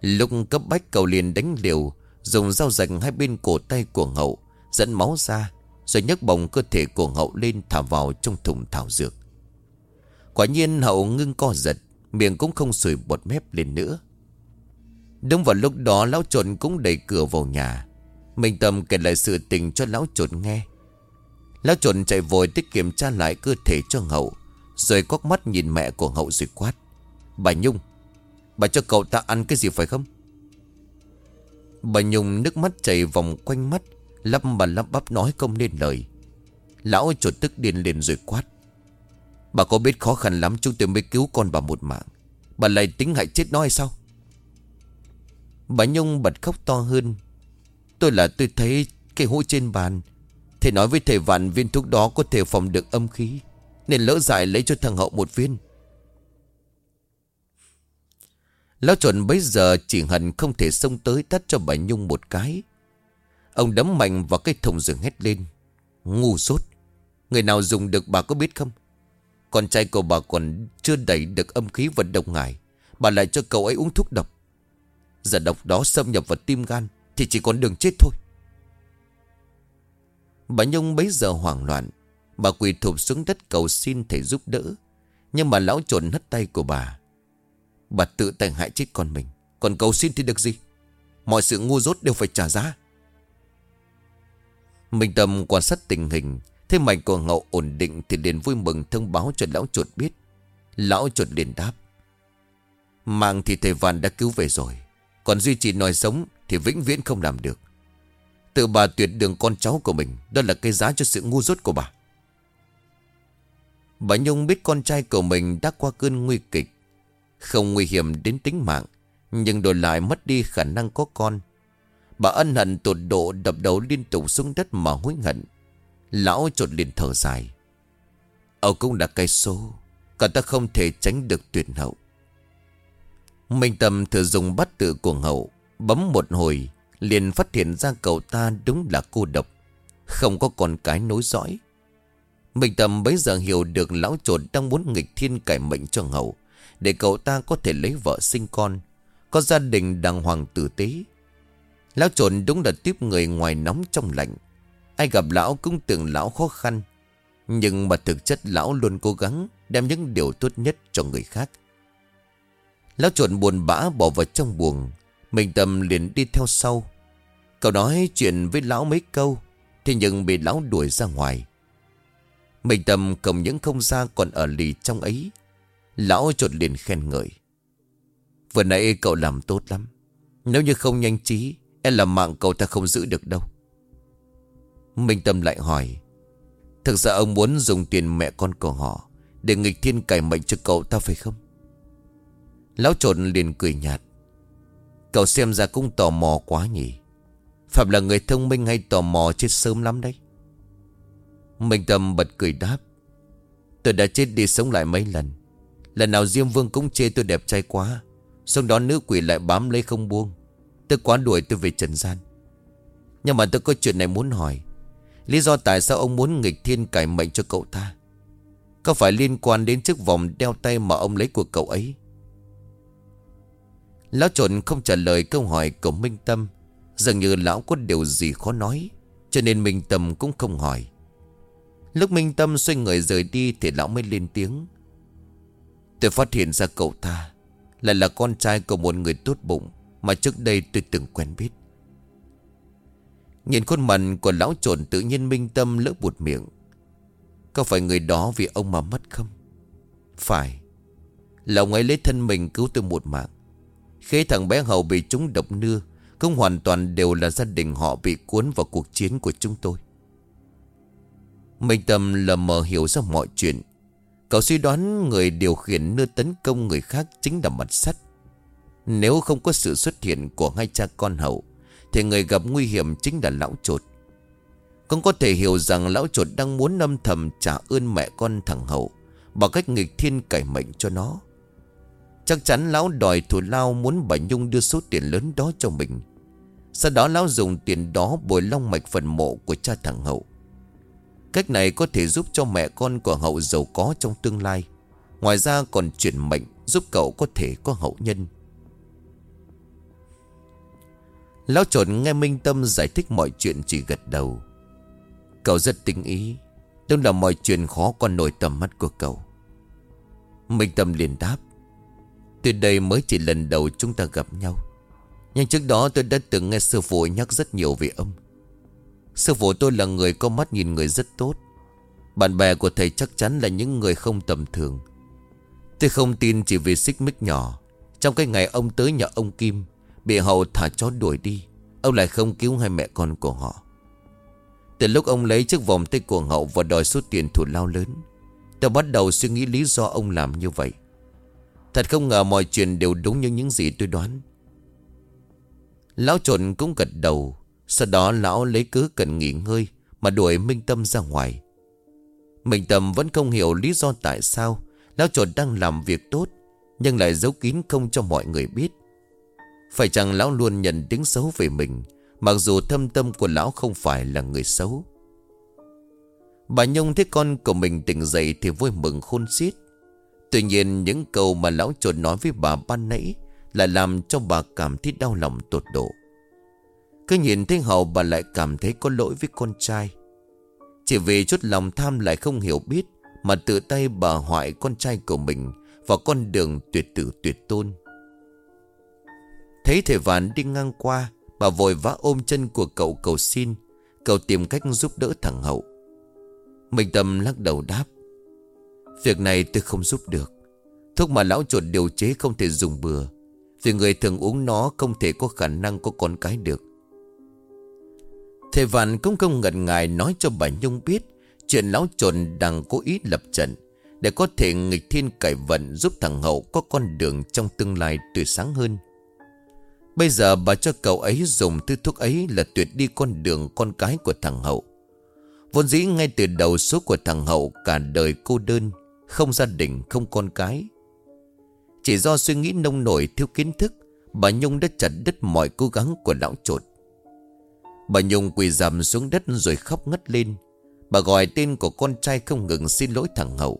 Lúc cấp bách cậu liền đánh liều, Dùng dao rạch hai bên cổ tay của hậu Dẫn máu ra, Rồi nhấc bồng cơ thể của hậu lên thả vào trong thùng thảo dược. Quả nhiên hậu ngưng co giật, Miệng cũng không sủi bọt mép lên nữa. Đúng vào lúc đó lão trộn cũng đẩy cửa vào nhà. Minh Tâm kể lại sự tình cho lão trộn nghe. Lão trộn chạy vội tích kiểm tra lại cơ thể cho Hậu Rồi quắc mắt nhìn mẹ của Hậu rồi quát. Bà Nhung Bà cho cậu ta ăn cái gì phải không? Bà Nhung nước mắt chảy vòng quanh mắt Lâm bà lắp bắp nói không nên lời. Lão chuột tức điên lên rồi quát. Bà có biết khó khăn lắm chúng tôi mới cứu con bà một mạng. Bà lại tính hại chết nó hay sao? Bà Nhung bật khóc to hơn. Tôi là tôi thấy cái hũ trên bàn. Thầy nói với thầy vạn viên thuốc đó có thể phòng được âm khí, Nên lỡ dại lấy cho thằng hậu một viên. Lão chuẩn bấy giờ chỉ hận không thể xông tới tắt cho bà Nhung một cái. Ông đấm mạnh vào cái thùng rừng hét lên. Ngu sốt, Người nào dùng được bà có biết không? Con trai của bà còn chưa đẩy được âm khí vận động ngài, Bà lại cho cậu ấy uống thuốc độc. Giờ độc đó xâm nhập vào tim gan Thì chỉ còn đường chết thôi. Bà Nhung bấy giờ hoảng loạn. Bà quỳ thụp xuống đất cầu xin thầy giúp đỡ. Nhưng mà lão trộn hất tay của bà. Bà tự tay hại chết con mình. Còn cầu xin thì được gì? Mọi sự ngu dốt đều phải trả giá. Minh Tâm quan sát tình hình Thế mạch của ngậu ổn định Thì liền vui mừng thông báo cho lão chuột biết. Lão chuột liền đáp, Mạng thì thầy Văn đã cứu về rồi, còn duy trì nòi sống Thì vĩnh viễn không làm được. Tự bà tuyệt đường con cháu của mình, Đó là cái giá cho sự ngu dốt của bà. Bà Nhung biết con trai của mình đã qua cơn nguy kịch không nguy hiểm đến tính mạng, Nhưng đổi lại mất đi khả năng có con. Bà ân hận tột độ đập đầu liên tục xuống đất mà hối hận. Lão trột liền thở dài. Ông cũng là cây số Cả ta không thể tránh được tuyệt hậu. Minh Tâm thử dùng bắt tự của hậu Bấm một hồi, Liền phát hiện ra cậu ta đúng là cô độc, Không có con cái nối dõi. Minh Tâm bấy giờ hiểu được lão trột đang muốn nghịch thiên cải mệnh cho hậu để cậu ta có thể lấy vợ sinh con. Có gia đình đàng hoàng tử tế. Lão trộn đúng là tiếp người ngoài nóng trong lạnh. Ai gặp lão cũng tưởng lão khó khăn. Nhưng mà thực chất lão luôn cố gắng Đem những điều tốt nhất cho người khác. Lão trộn buồn bã bỏ vào trong buồng. Minh Tâm liền đi theo sau. Cậu nói chuyện với lão mấy câu, Thế nhưng bị lão đuổi ra ngoài. Mình tâm cầm những không gian còn ở lì trong ấy Lão trột liền khen ngợi. Vừa nãy cậu làm tốt lắm. Nếu như không nhanh trí Em là mạng cậu ta không giữ được đâu. Minh Tâm lại hỏi, Thực ra ông muốn dùng tiền mẹ con của họ Để nghịch thiên cải mệnh cho cậu ta phải không? Lão trộn liền cười nhạt, Cậu xem ra cũng tò mò quá nhỉ. Phạm là người thông minh hay tò mò chết sớm lắm đấy? Minh Tâm bật cười đáp, Tôi đã chết đi sống lại mấy lần Lần nào Diêm Vương cũng chê tôi đẹp trai quá. Xong đó nữ quỷ lại bám lấy không buông. Tôi quá đuổi tôi về trần gian. Nhưng mà tôi có chuyện này muốn hỏi. Lý do tại sao ông muốn nghịch thiên cải mệnh cho cậu ta? Có phải liên quan đến chiếc vòng đeo tay mà ông lấy của cậu ấy? Lão trộn không trả lời câu hỏi của Minh Tâm. Dường như lão có điều gì khó nói, Cho nên Minh Tâm cũng không hỏi. Lúc Minh Tâm xoay người rời đi Thì lão mới lên tiếng. Tôi phát hiện ra cậu ta Lại là con trai của một người tốt bụng Mà trước đây tôi từng quen biết. Nhìn khuôn mặt của lão trộn tự nhiên minh tâm lỡ buột miệng. Có phải người đó vì ông mà mất không? Phải. Là ông ấy lấy thân mình cứu tôi một mạng. Khi thằng bé hầu bị chúng độc nưa Không hoàn toàn đều là gia đình họ bị cuốn vào cuộc chiến của chúng tôi. Minh Tâm lờ mờ hiểu ra mọi chuyện. Cậu suy đoán người điều khiển nưa tấn công người khác chính là mặt sắt. Nếu không có sự xuất hiện của hai cha con hậu, thì người gặp nguy hiểm chính là lão trột Cũng có thể hiểu rằng lão trột đang muốn âm thầm trả ơn mẹ con thằng Hậu Bằng cách nghịch thiên cải mệnh cho nó. Chắc chắn lão đòi thù lao muốn bà Nhung đưa số tiền lớn đó cho mình. Sau đó lão dùng tiền đó bồi long mạch phần mộ của cha thằng Hậu. Cách này có thể giúp cho mẹ con của Hậu giàu có trong tương lai. Ngoài ra còn chuyển mệnh giúp cậu có thể có hậu nhân. Lão trộn nghe Minh Tâm giải thích mọi chuyện chỉ gật đầu. Cậu rất tinh ý Đúng là mọi chuyện khó còn nổi tầm mắt của cậu. Minh Tâm liền đáp, Từ đây mới chỉ lần đầu chúng ta gặp nhau. Nhưng trước đó tôi đã từng nghe sư phụ nhắc rất nhiều về ông. Sư phụ tôi là người có mắt nhìn người rất tốt. Bạn bè của thầy chắc chắn là những người không tầm thường. Tôi không tin chỉ vì xích mích nhỏ. Trong cái ngày ông tới nhà ông Kim, Bị hậu thả chó đuổi đi, Ông lại không cứu hai mẹ con của họ. Từ lúc ông lấy chiếc vòng tay của hậu Và đòi số tiền thủ lao lớn, Tôi bắt đầu suy nghĩ lý do ông làm như vậy. Thật không ngờ mọi chuyện đều đúng như những gì tôi đoán. Lão trộn cũng gật đầu. Sau đó lão lấy cớ cần nghỉ ngơi Mà đuổi Minh Tâm ra ngoài. Minh Tâm vẫn không hiểu lý do tại sao Lão trộn đang làm việc tốt Nhưng lại giấu kín không cho mọi người biết. Phải chăng lão luôn nhận tiếng xấu về mình, Mặc dù thâm tâm của lão không phải là người xấu? Bà Nhung thấy con của mình tỉnh dậy Thì vui mừng khôn xiết. Tuy nhiên những câu mà lão trộn nói với bà ban nãy Lại làm cho bà cảm thấy đau lòng tột độ. Cứ nhìn thấy hậu bà lại cảm thấy có lỗi với con trai. Chỉ vì chút lòng tham lại không hiểu biết Mà tự tay bà hoại con trai của mình Vào con đường tuyệt tử tuyệt tôn. Thấy thầy Vạn đi ngang qua, Bà vội vã ôm chân của cậu cầu xin Cậu tìm cách giúp đỡ thằng Hậu. Minh Tâm lắc đầu đáp, Việc này tôi không giúp được. Thuốc mà lão chuột điều chế không thể dùng bừa. Vì người thường uống nó không thể có khả năng có con cái được. Thầy Vạn cũng không ngần ngại nói cho bà Nhung biết Chuyện lão trồn đang cố ý lập trận Để có thể nghịch thiên cải vận giúp thằng Hậu có con đường trong tương lai tươi sáng hơn Bây giờ bà cho cậu ấy dùng thứ thuốc ấy là tuyệt đi con đường con cái của thằng Hậu. Vốn dĩ ngay từ đầu số của thằng Hậu cả đời cô đơn, không gia đình, không con cái. Chỉ do suy nghĩ nông nổi thiếu kiến thức, bà Nhung đã chặt đứt mọi cố gắng của lão trột. Bà Nhung quỳ dầm xuống đất rồi khóc ngất lên. Bà gọi tên của con trai không ngừng xin lỗi thằng Hậu.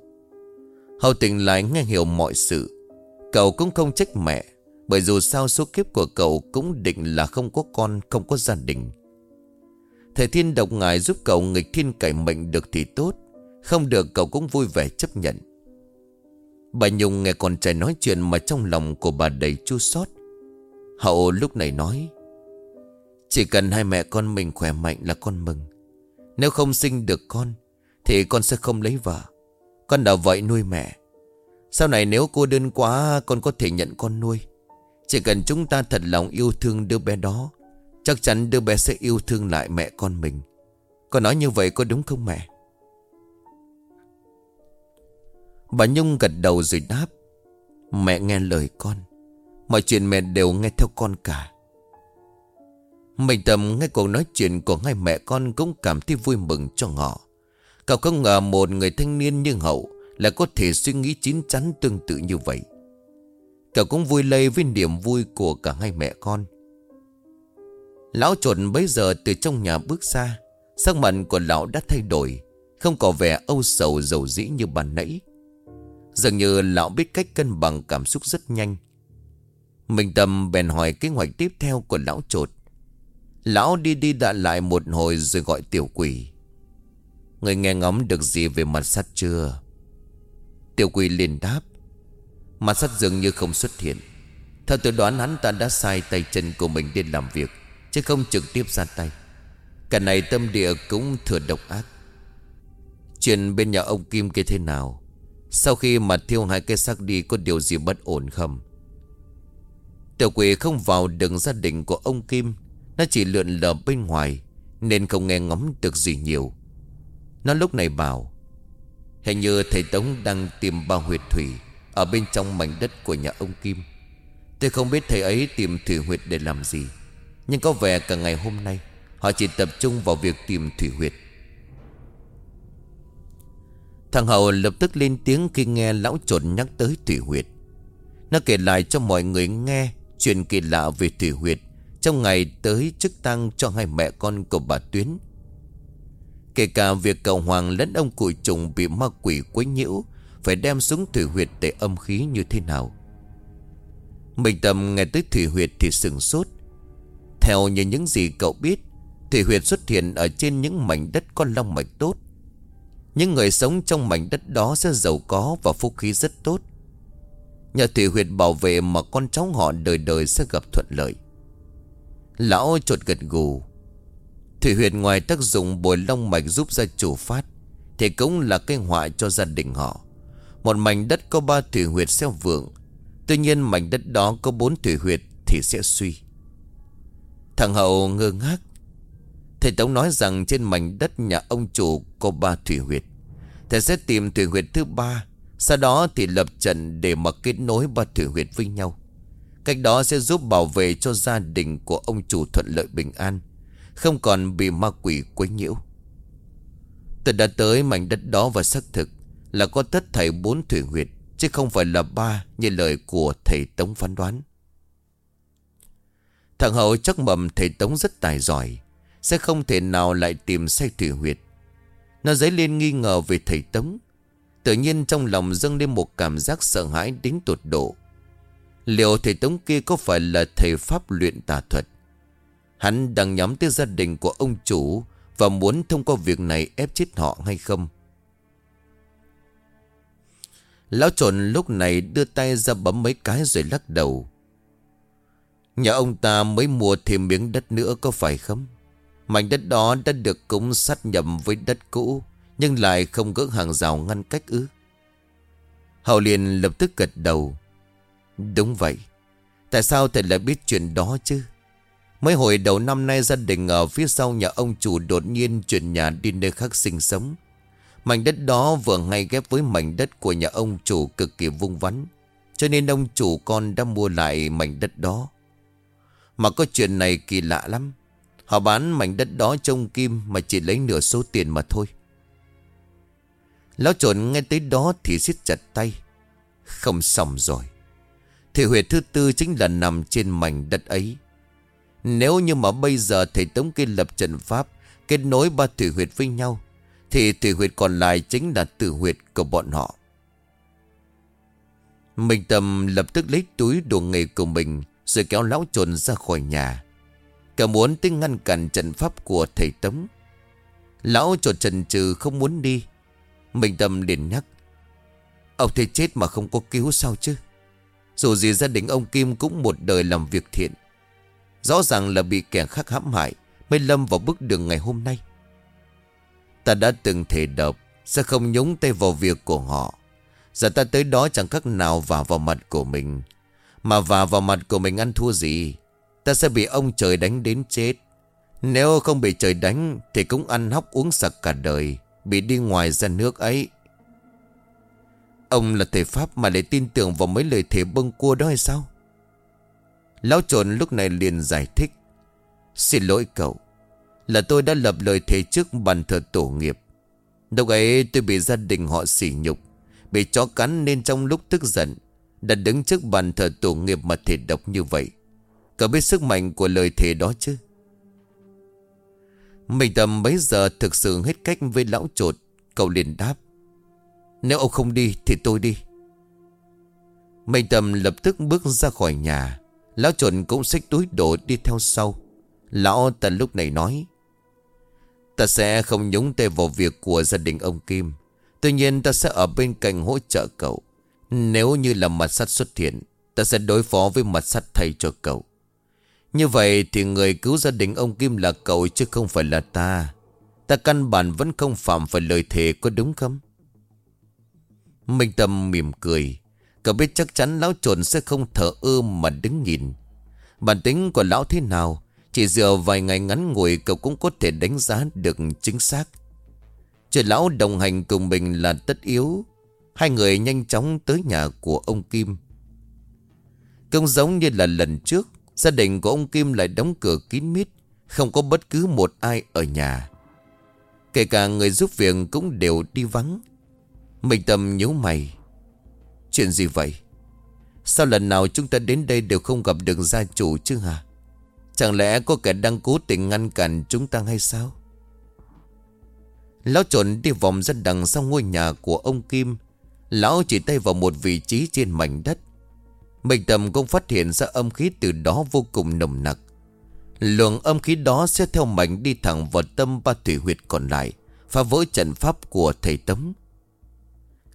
Hậu tỉnh lại nghe hiểu mọi sự. Cậu cũng không trách mẹ bởi dù sao số kiếp của cậu cũng định là không có con, không có gia đình. Thầy thiên độc ngài giúp cậu nghịch thiên cải mệnh được thì tốt, không được cậu cũng vui vẻ chấp nhận. Bà Nhung nghe con trai nói chuyện mà trong lòng của bà đầy chua xót. Hậu lúc này nói, chỉ cần hai mẹ con mình khỏe mạnh là con mừng. Nếu không sinh được con, Thì con sẽ không lấy vợ. Con đã vậy nuôi mẹ. Sau này nếu cô đơn quá Con có thể nhận con nuôi. Chỉ cần chúng ta thật lòng yêu thương đứa bé đó Chắc chắn đứa bé sẽ yêu thương lại mẹ con mình. Con nói như vậy có đúng không mẹ? Bà Nhung gật đầu rồi đáp. Mẹ nghe lời con. Mọi chuyện mẹ đều nghe theo con cả. Mình tầm nghe cuộc nói chuyện của hai mẹ con Cũng cảm thấy vui mừng cho họ Cậu không ngờ một người thanh niên như Hậu là có thể suy nghĩ chín chắn tương tự như vậy. Cậu cũng vui lây với niềm vui của cả hai mẹ con. Lão trộn bấy giờ từ trong nhà bước ra, Sắc mặt của lão đã thay đổi, Không có vẻ âu sầu dầu dĩ như bàn nãy. Dường như lão biết cách cân bằng cảm xúc rất nhanh. Mình tầm bèn hỏi kế hoạch tiếp theo của lão trột Lão đi đi đã lại một hồi rồi gọi tiểu quỷ. Người nghe ngóng được gì về mặt sắt chưa? Tiểu quỷ liền đáp. Mặt sắt dường như không xuất hiện. Theo tôi đoán hắn ta đã sai tay chân của mình đi làm việc, Chứ không trực tiếp ra tay. Cả này tâm địa cũng thừa độc ác. Chuyện bên nhà ông Kim kia thế nào? Sau khi mà thiêu hai cái xác đi, Có điều gì bất ổn không? Tiểu quỷ không vào đường gia đình của ông Kim. Nó chỉ lượn lờ bên ngoài, Nên không nghe ngóng được gì nhiều. Nó lúc này bảo, Hình như thầy Tống đang tìm ba huyệt thủy Ở bên trong mảnh đất của nhà ông Kim. Tôi không biết thầy ấy tìm thủy huyệt để làm gì, Nhưng có vẻ cả ngày hôm nay, Họ chỉ tập trung vào việc tìm thủy huyệt. Thằng Hậu lập tức lên tiếng khi nghe lão trộn nhắc tới thủy huyệt. Nó kể lại cho mọi người nghe Chuyện kỳ lạ về thủy huyệt. Trong ngày tới chức tăng cho hai mẹ con của bà Tuyến. Kể cả việc cậu Hoàng lẫn ông cụ trùng bị ma quỷ quấy nhiễu, Phải đem xuống thủy huyệt để âm khí như thế nào? Mình tầm nghe tới thủy huyệt thì sừng sốt. Theo như những gì cậu biết, Thủy huyệt xuất hiện ở trên những mảnh đất có long mạch tốt. Những người sống trong mảnh đất đó sẽ giàu có và phúc khí rất tốt. Nhờ thủy huyệt bảo vệ mà con cháu họ đời đời sẽ gặp thuận lợi. Lão trột gật gù. Thủy huyệt ngoài tác dụng bồi long mạch giúp gia chủ phát, Thì cũng là cây họa cho gia đình họ. Một mảnh đất có ba thủy huyệt sẽ vượng, Tuy nhiên mảnh đất đó có bốn thủy huyệt thì sẽ suy. Thằng Hậu ngơ ngác. Thầy Tống nói rằng trên mảnh đất nhà ông chủ có ba thủy huyệt. Thầy sẽ tìm thủy huyệt thứ ba, Sau đó thì lập trận để mà kết nối ba thủy huyệt với nhau. Cách đó sẽ giúp bảo vệ cho gia đình của ông chủ thuận lợi bình an, Không còn bị ma quỷ quấy nhiễu. Tôi đã tới mảnh đất đó và xác thực Là có tất thảy bốn thủy huyệt, Chứ không phải là ba như lời của thầy Tống phán đoán. Thằng Hậu chắc mầm thầy Tống rất tài giỏi, sẽ không thể nào lại tìm sai thủy huyệt. Nó dấy lên nghi ngờ về thầy Tống. Tự nhiên trong lòng dâng lên một cảm giác sợ hãi đến tột độ. Liệu thầy Tống kia có phải là thầy Pháp luyện tà thuật? Hắn đang nhắm tới gia đình của ông chủ Và muốn thông qua việc này ép chết họ hay không? Lão trộn lúc này đưa tay ra bấm mấy cái rồi lắc đầu. Nhà ông ta mới mua thêm miếng đất nữa có phải không? Mảnh đất đó đã được cúng sát nhầm với đất cũ, Nhưng lại không gỡ hàng rào ngăn cách ư? Hậu liền lập tức gật đầu. Đúng vậy. Tại sao thầy lại biết chuyện đó chứ? Mấy hồi đầu năm nay gia đình ở phía sau nhà ông chủ đột nhiên chuyển nhà đi nơi khác sinh sống. Mảnh đất đó vừa ngay ghép với mảnh đất của nhà ông chủ cực kỳ vung vắn, Cho nên ông chủ con đã mua lại mảnh đất đó. Mà có chuyện này kỳ lạ lắm. Họ bán mảnh đất đó trông kim Mà chỉ lấy nửa số tiền mà thôi. Lão trộn nghe tới đó thì siết chặt tay. Không xong rồi. Thì huyệt thứ tư chính là nằm trên mảnh đất ấy. Nếu như mà bây giờ thầy Tống kia lập trận pháp, Kết nối ba thủy huyệt với nhau, Thì thủy huyệt còn lại chính là tử huyệt của bọn họ. Minh Tâm lập tức lấy túi đồ nghề của mình, Rồi kéo lão trồn ra khỏi nhà. Cả muốn tính ngăn cản trận pháp của thầy Tống. Lão trồn trần trừ không muốn đi. Minh tâm liền nhắc, Ông thầy chết mà không có cứu sao chứ? Dù gì gia đình ông Kim cũng một đời làm việc thiện. Rõ ràng là bị kẻ khác hãm hại, Mới lâm vào bước đường ngày hôm nay. Ta đã từng thể độc, Sẽ không nhúng tay vào việc của họ. Giờ ta tới đó chẳng khác nào vào vào mặt của mình. Mà vào vào mặt của mình ăn thua gì? Ta sẽ bị ông trời đánh đến chết. Nếu không bị trời đánh, Thì cũng ăn hóc uống sặc cả đời, Bị đi ngoài ra nước ấy. Ông là thầy Pháp mà lại tin tưởng vào mấy lời thề bâng cua đó hay sao? Lão trồn lúc này liền giải thích. Xin lỗi cậu, Là tôi đã lập lời thề trước bàn thờ tổ nghiệp. Lúc ấy tôi bị gia đình họ sỉ nhục, Bị chó cắn nên trong lúc tức giận, Đã đứng trước bàn thờ tổ nghiệp mà thể độc như vậy. Cậu biết sức mạnh của lời thề đó chứ? Mình tầm bấy giờ thực sự hết cách với lão trột Cậu liền đáp. Nếu ông không đi thì tôi đi. Mây tầm lập tức bước ra khỏi nhà. Lão trộn cũng xách túi đổ đi theo sau. Lão ta lúc này nói, Ta sẽ không nhúng tay vào việc của gia đình ông Kim. Tuy nhiên ta sẽ ở bên cạnh hỗ trợ cậu. Nếu như là mặt sắt xuất hiện, Ta sẽ đối phó với mặt sắt thay cho cậu. Như vậy thì người cứu gia đình ông Kim là cậu chứ không phải là ta. Ta căn bản vẫn không phạm phải lời thề có đúng không? Minh Tâm mỉm cười. Cậu biết chắc chắn lão trồn sẽ không thở ư mà đứng nhìn. Bản tính của lão thế nào? Chỉ dựa vài ngày ngắn ngủi cậu cũng có thể đánh giá được chính xác. Chuyện lão đồng hành cùng mình là tất yếu. Hai người nhanh chóng tới nhà của ông Kim. Cũng giống như là lần trước, Gia đình của ông Kim lại đóng cửa kín mít, Không có bất cứ một ai ở nhà. Kể cả người giúp việc cũng đều đi vắng. Mình tâm nhíu mày. Chuyện gì vậy? Sao lần nào chúng ta đến đây đều không gặp được gia chủ chứ hả? Chẳng lẽ có kẻ đang cố tình ngăn cản chúng ta hay sao? Lão trộn đi vòng ra đằng sau ngôi nhà của ông Kim. Lão chỉ tay vào một vị trí trên mảnh đất. Mình tầm cũng phát hiện ra âm khí từ đó vô cùng nồng nặc. Lượng âm khí đó sẽ theo mảnh đi thẳng vào tâm ba thủy huyệt còn lại, Phá vỡ trận pháp của thầy Tống.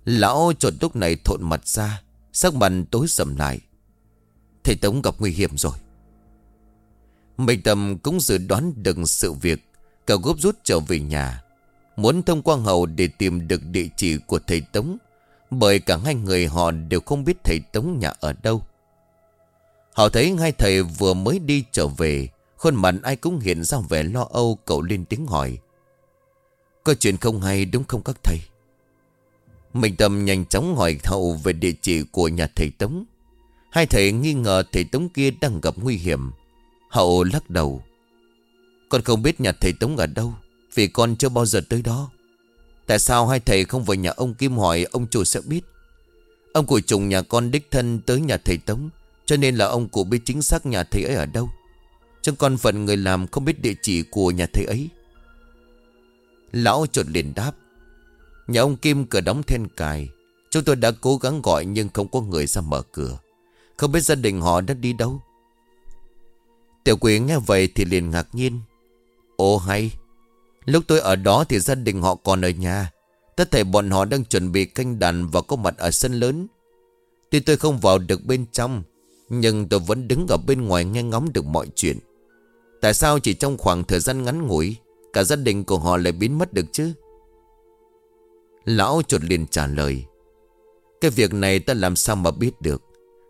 Lão trột lúc này thộn mặt ra, Sắc mặt tối sầm lại. Thầy Tống gặp nguy hiểm rồi. Mình tầm cũng dự đoán được sự việc, Cậu gấp rút trở về nhà. Muốn thông qua hầu để tìm được địa chỉ của thầy Tống, Bởi cả hai người họ đều không biết thầy Tống nhà ở đâu. Họ thấy hai thầy vừa mới đi trở về, Khuôn mặt ai cũng hiện ra vẻ lo âu, Cậu lên tiếng hỏi. Có chuyện không hay đúng không các thầy? Mình tâm nhanh chóng hỏi hậu về địa chỉ của nhà thầy Tống. Hai thầy nghi ngờ thầy Tống kia đang gặp nguy hiểm. Hậu lắc đầu. Con không biết nhà thầy Tống ở đâu, vì con chưa bao giờ tới đó. Tại sao hai thầy không vào nhà ông Kim hỏi Ông chủ sẽ biết? Ông cụ trùng nhà con đích thân tới nhà thầy Tống, Cho nên là ông cụ biết chính xác nhà thầy ấy ở đâu. Chẳng con phận người làm không biết địa chỉ của nhà thầy ấy. Lão trột liền đáp. Nhà ông Kim cửa đóng then cài. Chúng tôi đã cố gắng gọi nhưng không có người ra mở cửa. Không biết gia đình họ đã đi đâu. Tiểu quỷ nghe vậy thì liền ngạc nhiên. Ồ hay, Lúc tôi ở đó thì gia đình họ còn ở nhà. Tất thể bọn họ đang chuẩn bị canh đàn và có mặt ở sân lớn. Tuy tôi không vào được bên trong, Nhưng tôi vẫn đứng ở bên ngoài nghe ngóng được mọi chuyện. Tại sao chỉ trong khoảng thời gian ngắn ngủi, Cả gia đình của họ lại biến mất được chứ? Lão chuột liền trả lời, Cái việc này ta làm sao mà biết được?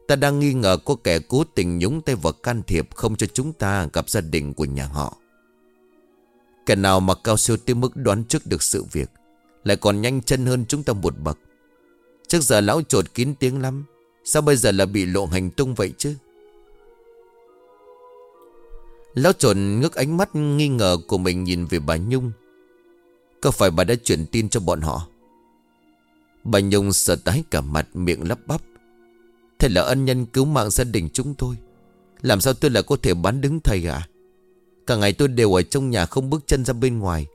Ta đang nghi ngờ có kẻ cố tình nhúng tay vào can thiệp Không cho chúng ta gặp gia đình của nhà họ. Kẻ nào mà cao siêu tới mức đoán trước được sự việc, Lại còn nhanh chân hơn chúng ta một bậc. Trước giờ lão trột kín tiếng lắm, Sao bây giờ là bị lộ hành tung vậy chứ? Lão trột ngước ánh mắt nghi ngờ của mình nhìn về bà Nhung. Có phải bà đã chuyển tin cho bọn họ Bà Nhung sợ tái cả mặt, miệng lắp bắp. Thầy là ân nhân cứu mạng gia đình chúng tôi. Làm sao tôi lại có thể bán đứng thầy à Cả ngày tôi đều ở trong nhà không bước chân ra bên ngoài.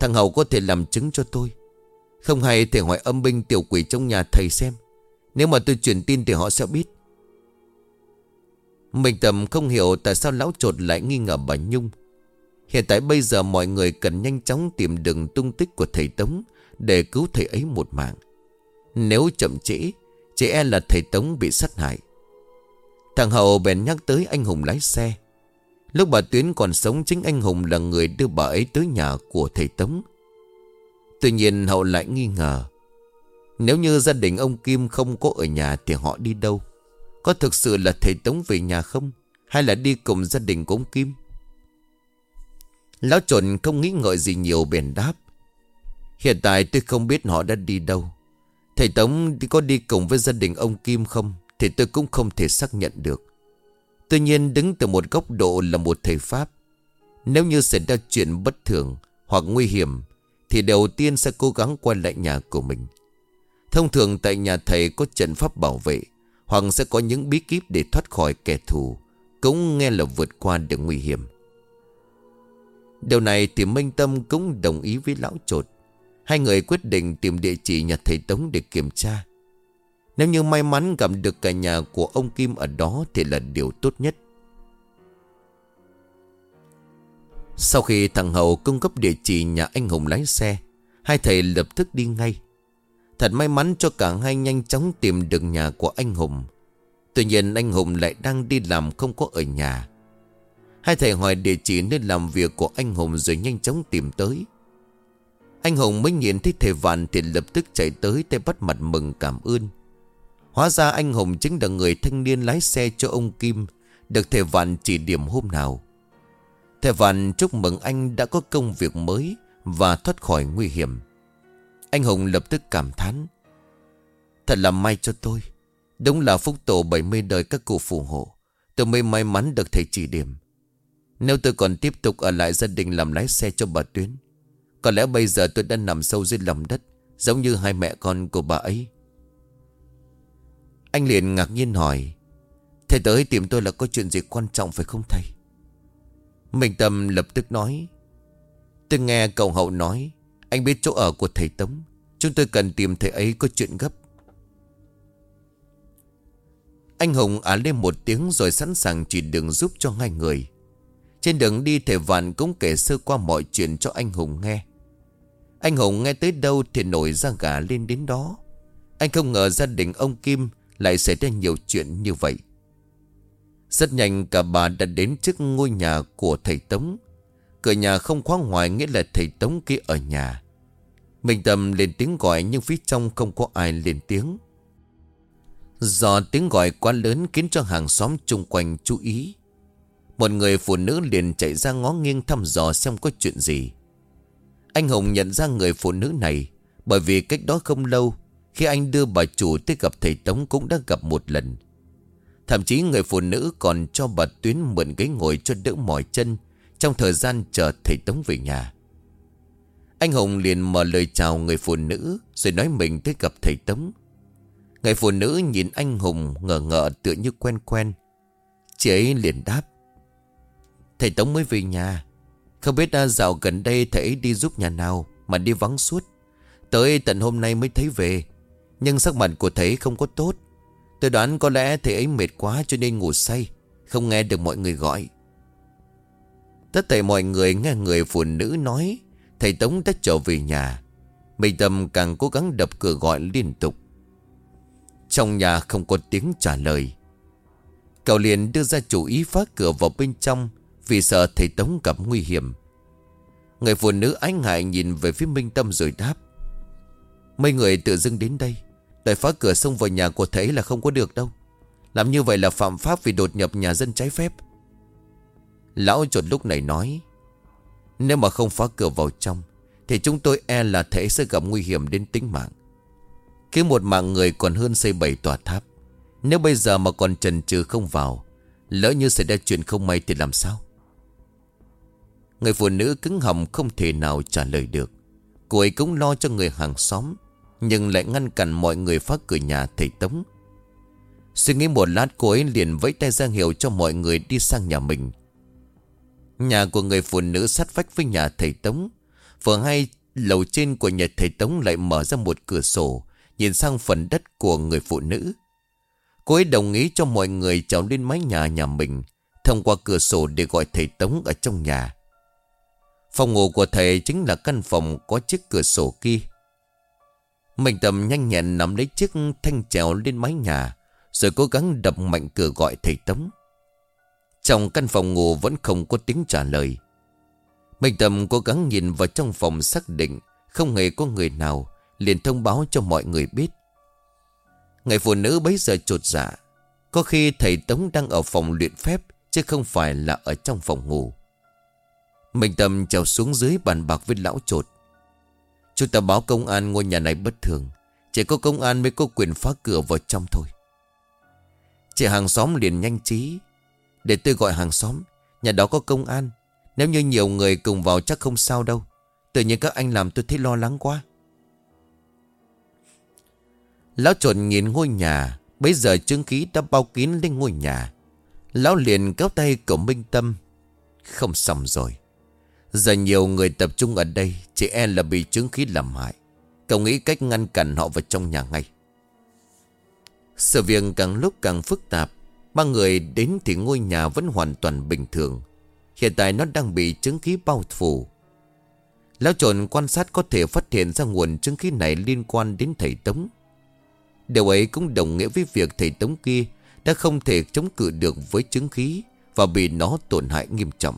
Thằng Hậu có thể làm chứng cho tôi. Không hay thể hỏi âm binh tiểu quỷ trong nhà thầy xem. Nếu mà tôi truyền tin thì họ sẽ biết. Mình tầm không hiểu tại sao lão trột lại nghi ngờ bà Nhung. Hiện tại bây giờ mọi người cần nhanh chóng tìm đường tung tích của thầy Tống Để cứu thầy ấy một mạng. Nếu chậm trễ Chỉ e là thầy Tống bị sát hại. Thằng Hậu bèn nhắc tới anh Hùng lái xe. Lúc bà Tuyến còn sống, chính anh Hùng là người đưa bà ấy tới nhà của thầy Tống. Tuy nhiên, Hậu lại nghi ngờ. Nếu như gia đình ông Kim không có ở nhà Thì họ đi đâu? Có thực sự là thầy Tống về nhà không? Hay là đi cùng gia đình của ông Kim? Lão trộn không nghĩ ngợi gì nhiều, bèn đáp. Hiện tại tôi không biết họ đã đi đâu. Thầy Tống có đi cùng với gia đình ông Kim không? Thì tôi cũng không thể xác nhận được. Tuy nhiên đứng từ một góc độ là một thầy Pháp. Nếu như xảy ra chuyện bất thường Hoặc nguy hiểm, Thì đầu tiên sẽ cố gắng quay lại nhà của mình. Thông thường tại nhà thầy có trận pháp bảo vệ, Hoặc sẽ có những bí kíp để thoát khỏi kẻ thù, Cũng nghe là vượt qua được nguy hiểm. Điều này thì Minh Tâm cũng đồng ý với lão trột. Hai người quyết định tìm địa chỉ nhà thầy Tống để kiểm tra. Nếu như may mắn gặp được cả nhà của ông Kim ở đó Thì là điều tốt nhất. Sau khi thằng Hậu cung cấp địa chỉ nhà anh Hùng lái xe, Hai thầy lập tức đi ngay. Thật may mắn cho cả hai nhanh chóng tìm được nhà của anh Hùng. Tuy nhiên anh Hùng lại đang đi làm không có ở nhà. Hai thầy hỏi địa chỉ nơi làm việc của anh Hùng rồi nhanh chóng tìm tới anh Hùng mới nhìn thấy thầy Vạn thì lập tức chạy tới tay bắt mặt mừng cảm ơn. Hóa ra anh Hùng chính là người thanh niên lái xe cho ông Kim, được thầy Vạn chỉ điểm hôm nào. Thầy Vạn chúc mừng anh đã có công việc mới và thoát khỏi nguy hiểm. Anh Hùng lập tức cảm thán. Thật là may cho tôi. Đúng là phúc tổ 70 đời các cụ phù hộ. Tôi mới may mắn được thầy chỉ điểm. Nếu tôi còn tiếp tục ở lại gia đình làm lái xe cho bà Tuyến có lẽ bây giờ tôi đã nằm sâu dưới lòng đất, Giống như hai mẹ con của bà ấy. Anh liền ngạc nhiên hỏi Thầy tới tìm tôi là có chuyện gì quan trọng phải không thầy? Minh Tâm lập tức nói, Tôi nghe cậu hậu nói, Anh biết chỗ ở của thầy Tống, Chúng tôi cần tìm thầy ấy có chuyện gấp. Anh Hùng á lên một tiếng rồi sẵn sàng chỉ đường giúp cho hai người. Trên đường đi, thầy Vạn cũng kể sơ qua mọi chuyện cho anh Hùng nghe anh Hùng nghe tới đâu thì nổi ra gà lên đến đó. Anh không ngờ gia đình ông Kim lại xảy ra nhiều chuyện như vậy. Rất nhanh cả bà đã đến trước ngôi nhà của thầy Tống. Cửa nhà không khóa ngoài nghĩa là thầy Tống kia ở nhà. Mình tầm lên tiếng gọi nhưng phía trong không có ai lên tiếng. Do tiếng gọi quá lớn khiến cho hàng xóm chung quanh chú ý. Một người phụ nữ liền chạy ra ngó nghiêng thăm dò xem có chuyện gì. Anh Hùng nhận ra người phụ nữ này Bởi vì cách đó không lâu, Khi anh đưa bà chủ tới gặp thầy Tống cũng đã gặp một lần. Thậm chí người phụ nữ còn cho bà Tuyến mượn ghế ngồi cho đỡ mỏi chân Trong thời gian chờ thầy Tống về nhà. Anh Hùng liền mở lời chào người phụ nữ Rồi nói mình tới gặp thầy Tống. Người phụ nữ nhìn anh Hùng ngờ ngợ tựa như quen quen. Chị ấy liền đáp, Thầy Tống mới về nhà không biết đã dạo gần đây thầy đi giúp nhà nào Mà đi vắng suốt. Tới tận hôm nay mới thấy về. Nhưng sắc mặt của thầy không có tốt. Tôi đoán có lẽ thầy ấy mệt quá cho nên ngủ say, Không nghe được mọi người gọi. Tất thảy mọi người nghe người phụ nữ nói, Thầy Tống đã trở về nhà. Mình tâm càng cố gắng đập cửa gọi liên tục. Trong nhà không có tiếng trả lời. Cậu liền đưa ra chủ ý phá cửa vào bên trong vì sợ thầy Tống gặp nguy hiểm. Người phụ nữ ái ngại nhìn về phía Minh Tâm rồi đáp. Mấy người tự dưng đến đây. Đợi phá cửa xông vào nhà của thầy là không có được đâu. Làm như vậy là phạm pháp vì đột nhập nhà dân trái phép. Lão chuột lúc này nói, Nếu mà không phá cửa vào trong, Thì chúng tôi e là thầy sẽ gặp nguy hiểm đến tính mạng. Cứ một mạng người còn hơn xây bảy tòa tháp. Nếu bây giờ mà còn trần trừ không vào, Lỡ như xảy ra chuyện không may thì làm sao? Người phụ nữ cứng họng không thể nào trả lời được. Cô ấy cũng lo cho người hàng xóm, Nhưng lại ngăn cản mọi người phá cửa nhà thầy Tống. Suy nghĩ một lát, cô ấy liền vẫy tay ra hiệu cho mọi người đi sang nhà mình. Nhà của người phụ nữ sát vách với nhà thầy Tống. Vừa hay, lầu trên của nhà thầy Tống lại mở ra một cửa sổ, Nhìn sang phần đất của người phụ nữ. Cô ấy đồng ý cho mọi người trèo lên mái nhà nhà mình, Thông qua cửa sổ để gọi thầy Tống ở trong nhà. Phòng ngủ của thầy chính là căn phòng có chiếc cửa sổ kia. Mình tầm nhanh nhẹn nắm lấy chiếc thanh trèo lên mái nhà, rồi cố gắng đập mạnh cửa gọi thầy Tống. Trong căn phòng ngủ vẫn không có tiếng trả lời. Mình tầm cố gắng nhìn vào trong phòng xác định Không hề có người nào liền thông báo cho mọi người biết Người phụ nữ bấy giờ trột dạ Có khi thầy Tống đang ở phòng luyện phép Chứ không phải là ở trong phòng ngủ mình tâm trèo xuống dưới bàn bạc với lão trột. Chúng ta báo công an ngôi nhà này bất thường. Chỉ có công an mới có quyền phá cửa vào trong thôi. Chị hàng xóm liền nhanh trí. Để tôi gọi hàng xóm, Nhà đó có công an. Nếu như nhiều người cùng vào chắc không sao đâu. Tự nhiên các anh làm tôi thấy lo lắng quá. Lão trộn nhìn ngôi nhà. Bây giờ chứng khí đã bao kín lên ngôi nhà. Lão liền kéo tay cậu Minh Tâm. Không xong rồi. Giờ nhiều người tập trung ở đây, Chỉ e là bị chứng khí làm hại. Cậu nghĩ cách ngăn cản họ vào trong nhà ngay. Sự việc càng lúc càng phức tạp, Ba người đến thì ngôi nhà vẫn hoàn toàn bình thường. Hiện tại nó đang bị chứng khí bao phủ. Lão trộn quan sát có thể phát hiện ra nguồn chứng khí này liên quan đến thầy Tống. Điều ấy cũng đồng nghĩa với việc thầy Tống kia đã không thể chống cự được với chứng khí và bị nó tổn hại nghiêm trọng.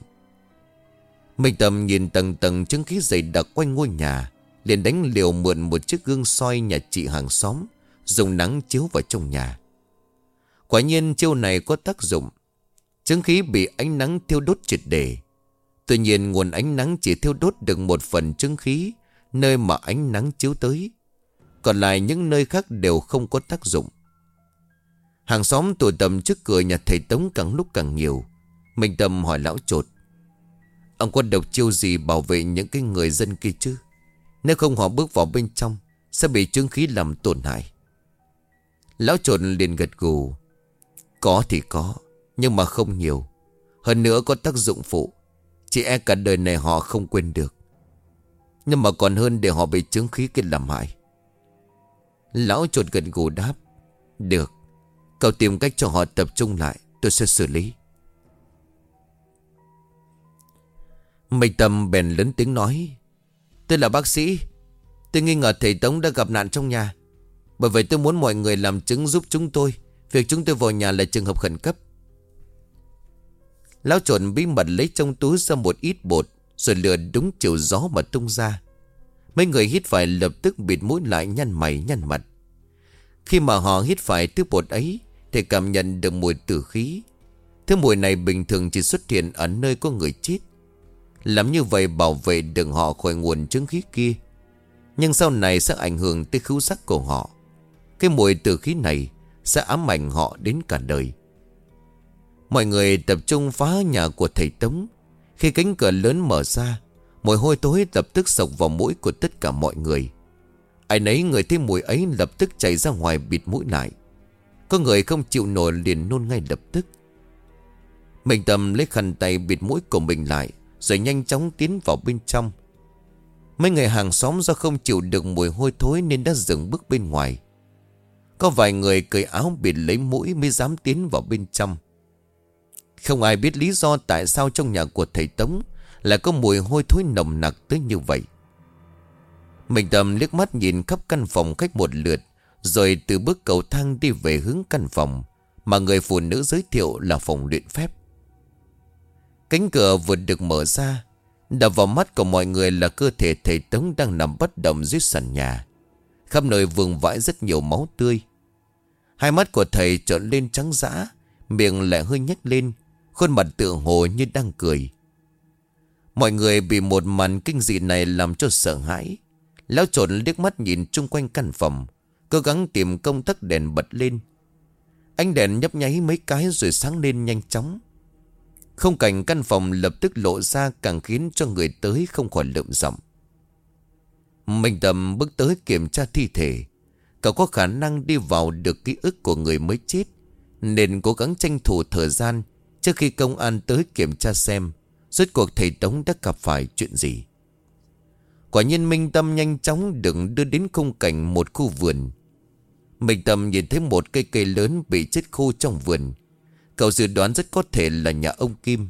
Minh Tâm nhìn tầng tầng chứng khí dày đặc quanh ngôi nhà, liền đánh liều mượn một chiếc gương soi nhà chị hàng xóm, dùng nắng chiếu vào trong nhà. Quả nhiên chiêu này có tác dụng. Chứng khí bị ánh nắng thiêu đốt triệt đề. Tuy nhiên nguồn ánh nắng chỉ thiêu đốt được một phần chứng khí, nơi mà ánh nắng chiếu tới. Còn lại những nơi khác đều không có tác dụng Hàng xóm tụ tầm trước cửa nhà thầy Tống càng lúc càng nhiều Minh Tâm hỏi lão trột Ông có độc chiêu gì bảo vệ những cái người dân kia chứ? Nếu không họ bước vào bên trong, Sẽ bị chứng khí làm tổn hại. Lão trộn liền gật gù. Có thì có, Nhưng mà không nhiều. Hơn nữa có tác dụng phụ. Chỉ e cả đời này họ không quên được. Nhưng mà còn hơn để họ bị chứng khí kia làm hại. Lão trộn gật gù đáp. Được, Cậu tìm cách cho họ tập trung lại, Tôi sẽ xử lý. Mây Tâm bèn lớn tiếng nói, Tôi là bác sĩ Tôi nghi ngờ thầy Tống đã gặp nạn trong nhà Bởi vậy tôi muốn mọi người làm chứng giúp chúng tôi Việc chúng tôi vào nhà là trường hợp khẩn cấp Lão trộn bí mật lấy trong túi ra một ít bột, Rồi lừa đúng chiều gió mà tung ra Mấy người hít phải lập tức bịt mũi lại nhăn mày, nhăn mặt. Khi mà họ hít phải thứ bột ấy thì cảm nhận được mùi tử khí. Thứ mùi này bình thường chỉ xuất hiện ở nơi có người chết. Làm như vậy bảo vệ được họ khỏi nguồn chứng khí kia. Nhưng sau này sẽ ảnh hưởng tới khứu sắc của họ. Cái mùi tử khí này sẽ ám ảnh họ đến cả đời. Mọi người tập trung phá nhà của thầy Tống. Khi cánh cửa lớn mở ra, Mùi hôi tối lập tức sộc vào mũi của tất cả mọi người Ai nấy người thấy mùi ấy lập tức chạy ra ngoài bịt mũi lại Có người không chịu nổi liền nôn ngay lập tức Mình tầm lấy khăn tay bịt mũi của mình lại rồi nhanh chóng tiến vào bên trong. Mấy người hàng xóm do không chịu được mùi hôi thối Nên đã dừng bước bên ngoài. Có vài người cởi áo bịt lấy mũi Mới dám tiến vào bên trong. Không ai biết lý do tại sao trong nhà của thầy Tống là có mùi hôi thối nồng nặc tới như vậy. Mình tầm liếc mắt nhìn khắp căn phòng khách một lượt, Rồi từ bước cầu thang đi về hướng căn phòng Mà người phụ nữ giới thiệu là phòng luyện phép. Cánh cửa vừa được mở ra, Đập vào mắt của mọi người là cơ thể thầy Tống đang nằm bất động dưới sàn nhà Khắp nơi vương vãi rất nhiều máu tươi Hai mắt của thầy trợn lên trắng dã, Miệng lại hơi nhếch lên, Khuôn mặt tự hồ như đang cười Mọi người bị một màn kinh dị này làm cho sợ hãi. Lão trộn liếc mắt nhìn chung quanh căn phòng. Cố gắng tìm công tắc đèn bật lên. Ánh đèn nhấp nháy mấy cái rồi sáng lên nhanh chóng. Không cảnh căn phòng lập tức lộ ra càng khiến cho người tới không khỏi lượm giọng. Minh Tâm bước tới kiểm tra thi thể. Cậu có khả năng đi vào được ký ức của người mới chết. Nên cố gắng tranh thủ thời gian trước khi công an tới kiểm tra xem Rốt cuộc thầy Tống đã gặp phải chuyện gì Quả nhiên Minh Tâm nhanh chóng được đưa đến khung cảnh một khu vườn Minh Tâm nhìn thấy một cây cây lớn bị chết khô trong vườn Cậu dự đoán rất có thể là nhà ông Kim.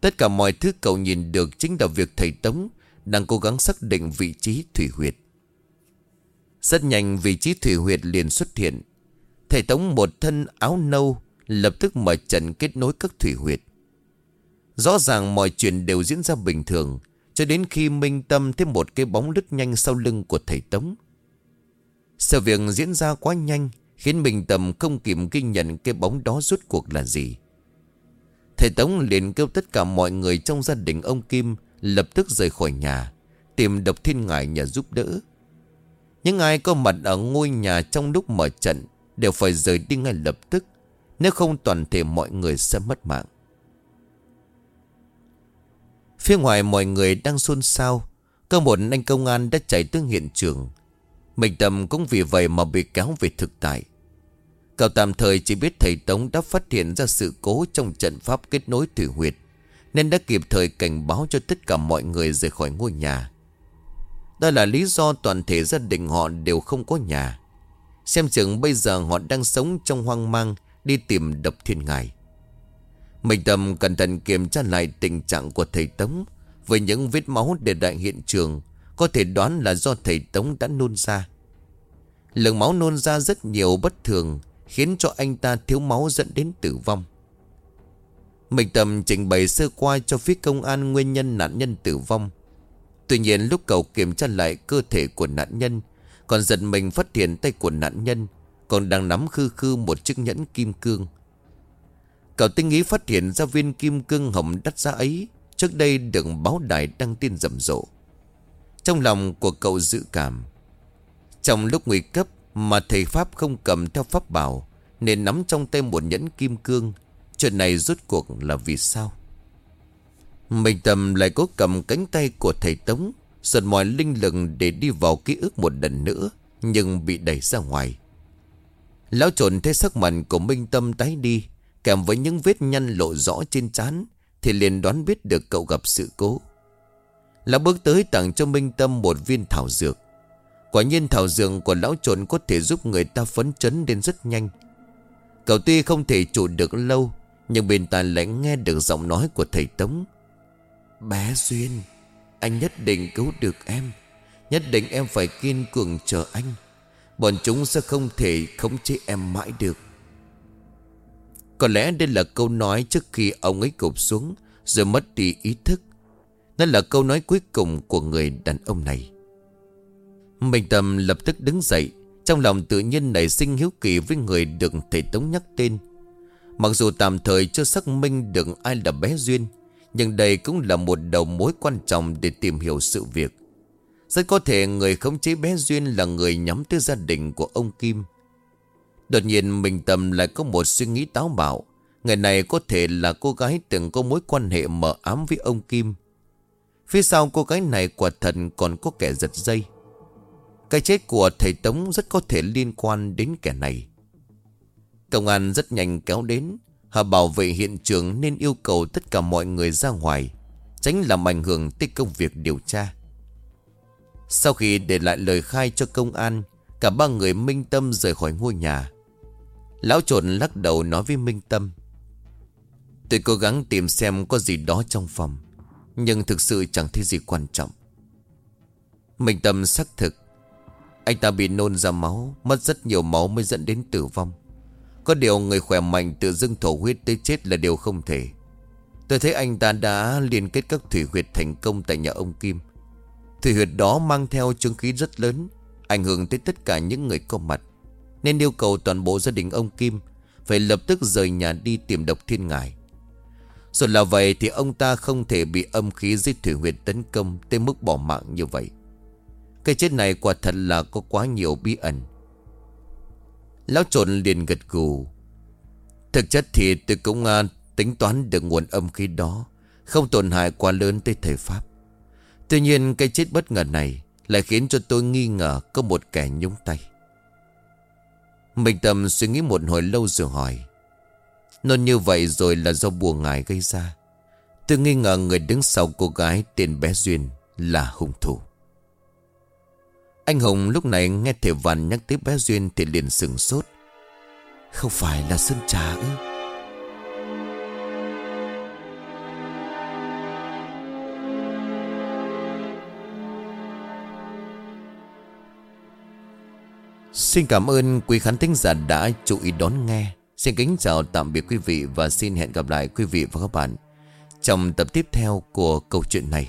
Tất cả mọi thứ cậu nhìn được chính là việc thầy Tống Đang cố gắng xác định vị trí thủy huyệt. Rất nhanh, vị trí thủy huyệt liền xuất hiện. Thầy Tống một thân áo nâu Lập tức mở trận kết nối các thủy huyệt. Rõ ràng mọi chuyện đều diễn ra bình thường, Cho đến khi Minh Tâm thêm một cái bóng lướt nhanh sau lưng của thầy Tống. Sự việc diễn ra quá nhanh Khiến Minh Tâm không kịp ghi nhận cái bóng đó rốt cuộc là gì. Thầy Tống liền kêu tất cả mọi người trong gia đình ông Kim Lập tức rời khỏi nhà, Tìm độc thiên Ngải nhờ giúp đỡ. Những ai có mặt ở ngôi nhà trong lúc mở trận Đều phải rời đi ngay lập tức, Nếu không toàn thể mọi người sẽ mất mạng. Phía ngoài mọi người đang xôn xao, Có một anh công an đã chạy tới hiện trường. Mình Tâm cũng vì vậy mà bị kéo về thực tại. Cậu tạm thời chỉ biết thầy Tống đã phát hiện ra sự cố trong trận pháp kết nối thủy huyệt, Nên đã kịp thời cảnh báo cho tất cả mọi người rời khỏi ngôi nhà. Đó là lý do toàn thể gia đình họ đều không có nhà. Xem chừng bây giờ họ đang sống trong hoang mang, Đi tìm độc thiên ngài. Mình Tâm cẩn thận kiểm tra lại tình trạng của thầy Tống Với những vết máu để đại hiện trường, Có thể đoán là do thầy Tống đã nôn ra. Lượng máu nôn ra rất nhiều bất thường Khiến cho anh ta thiếu máu dẫn đến tử vong. Mình tầm trình bày sơ qua cho phía công an nguyên nhân nạn nhân tử vong. Tuy nhiên lúc cậu kiểm tra lại cơ thể của nạn nhân, Còn giật mình phát hiện tay của nạn nhân Còn đang nắm khư khư một chiếc nhẫn kim cương. Cậu tinh ý phát hiện ra viên kim cương hồng đắt giá ấy, Trước đây được báo đài đăng tin rầm rộ. Trong lòng của cậu dự cảm, Trong lúc nguy cấp mà thầy Pháp không cầm theo pháp bảo, Nên nắm trong tay một nhẫn kim cương. Chuyện này rốt cuộc là vì sao? Mình tầm lại cố cầm cánh tay của thầy Tống, Giật mọi linh lực để đi vào ký ức một lần nữa, Nhưng bị đẩy ra ngoài. Lão trộn thấy sắc mặt của Minh Tâm tái đi, Kèm với những vết nhăn lộ rõ trên trán, Thì liền đoán biết được cậu gặp sự cố. Lão bước tới tặng cho Minh Tâm một viên thảo dược. Quả nhiên thảo dược của lão trộn có thể giúp người ta phấn chấn đến rất nhanh. Cậu tuy không thể trụ được lâu, Nhưng bên tai lại nghe được giọng nói của thầy Tống. Bé Duyên, Anh nhất định cứu được em. Nhất định em phải kiên cường chờ anh. Bọn chúng sẽ không thể khống chế em mãi được. Có lẽ đây là câu nói trước khi ông ấy cụp xuống, Rồi mất đi ý thức. Nó là câu nói cuối cùng của người đàn ông này. Minh Tâm lập tức đứng dậy, Trong lòng tự nhiên nảy sinh hiếu kỳ với người được thầy Tống nhắc tên. Mặc dù tạm thời chưa xác minh được ai là bé Duyên, Nhưng đây cũng là một đầu mối quan trọng để tìm hiểu sự việc. Rất có thể người khống chế bé Duyên là người nhắm tới gia đình của ông Kim. Đột nhiên Minh tầm lại có một suy nghĩ táo bạo. Người này có thể là cô gái từng có mối quan hệ mờ ám với ông Kim. Phía sau cô gái này quả thật còn có kẻ giật dây. Cái chết của thầy Tống rất có thể liên quan đến kẻ này. Công an rất nhanh kéo đến, Họ bảo vệ hiện trường nên yêu cầu tất cả mọi người ra ngoài, Tránh làm ảnh hưởng tới công việc điều tra. Sau khi để lại lời khai cho công an, Cả ba người minh tâm rời khỏi ngôi nhà. Lão trộn lắc đầu nói với Minh Tâm, Tôi cố gắng tìm xem có gì đó trong phòng, Nhưng thực sự chẳng thấy gì quan trọng. Minh Tâm xác thực anh ta bị nôn ra máu, Mất rất nhiều máu mới dẫn đến tử vong. Có điều người khỏe mạnh tự dưng thổ huyết tới chết là điều không thể. Tôi thấy anh ta đã liên kết các thủy huyệt thành công tại nhà ông Kim. Thủy huyệt đó mang theo chứng khí rất lớn, Ảnh hưởng tới tất cả những người có mặt, nên yêu cầu toàn bộ gia đình ông Kim Phải lập tức rời nhà đi tìm độc thiên ngài. Rồi là vậy thì ông ta không thể bị âm khí dưới thủy huyệt tấn công Tới mức bỏ mạng như vậy. Cái chết này quả thật là có quá nhiều bí ẩn. Lão trộn liền gật gù. Thực chất thì tôi cũng uh, tính toán được nguồn âm khí đó Không tổn hại quá lớn tới thể Pháp. Tuy nhiên cái chết bất ngờ này Lại khiến cho tôi nghi ngờ có một kẻ nhúng tay. Mình tầm suy nghĩ một hồi lâu rồi hỏi Nôn như vậy rồi là do bùa ngài gây ra? Tôi nghi ngờ người đứng sau cô gái tên bé Duyên là hung thủ. Anh Hùng lúc này nghe Thể Văn nhắc tới bé Duyên thì liền sừng sốt Không phải là Sơn Trà ư Xin cảm ơn quý khán thính giả đã chú ý đón nghe. Xin kính chào tạm biệt quý vị và xin hẹn gặp lại quý vị và các bạn trong tập tiếp theo của câu chuyện này.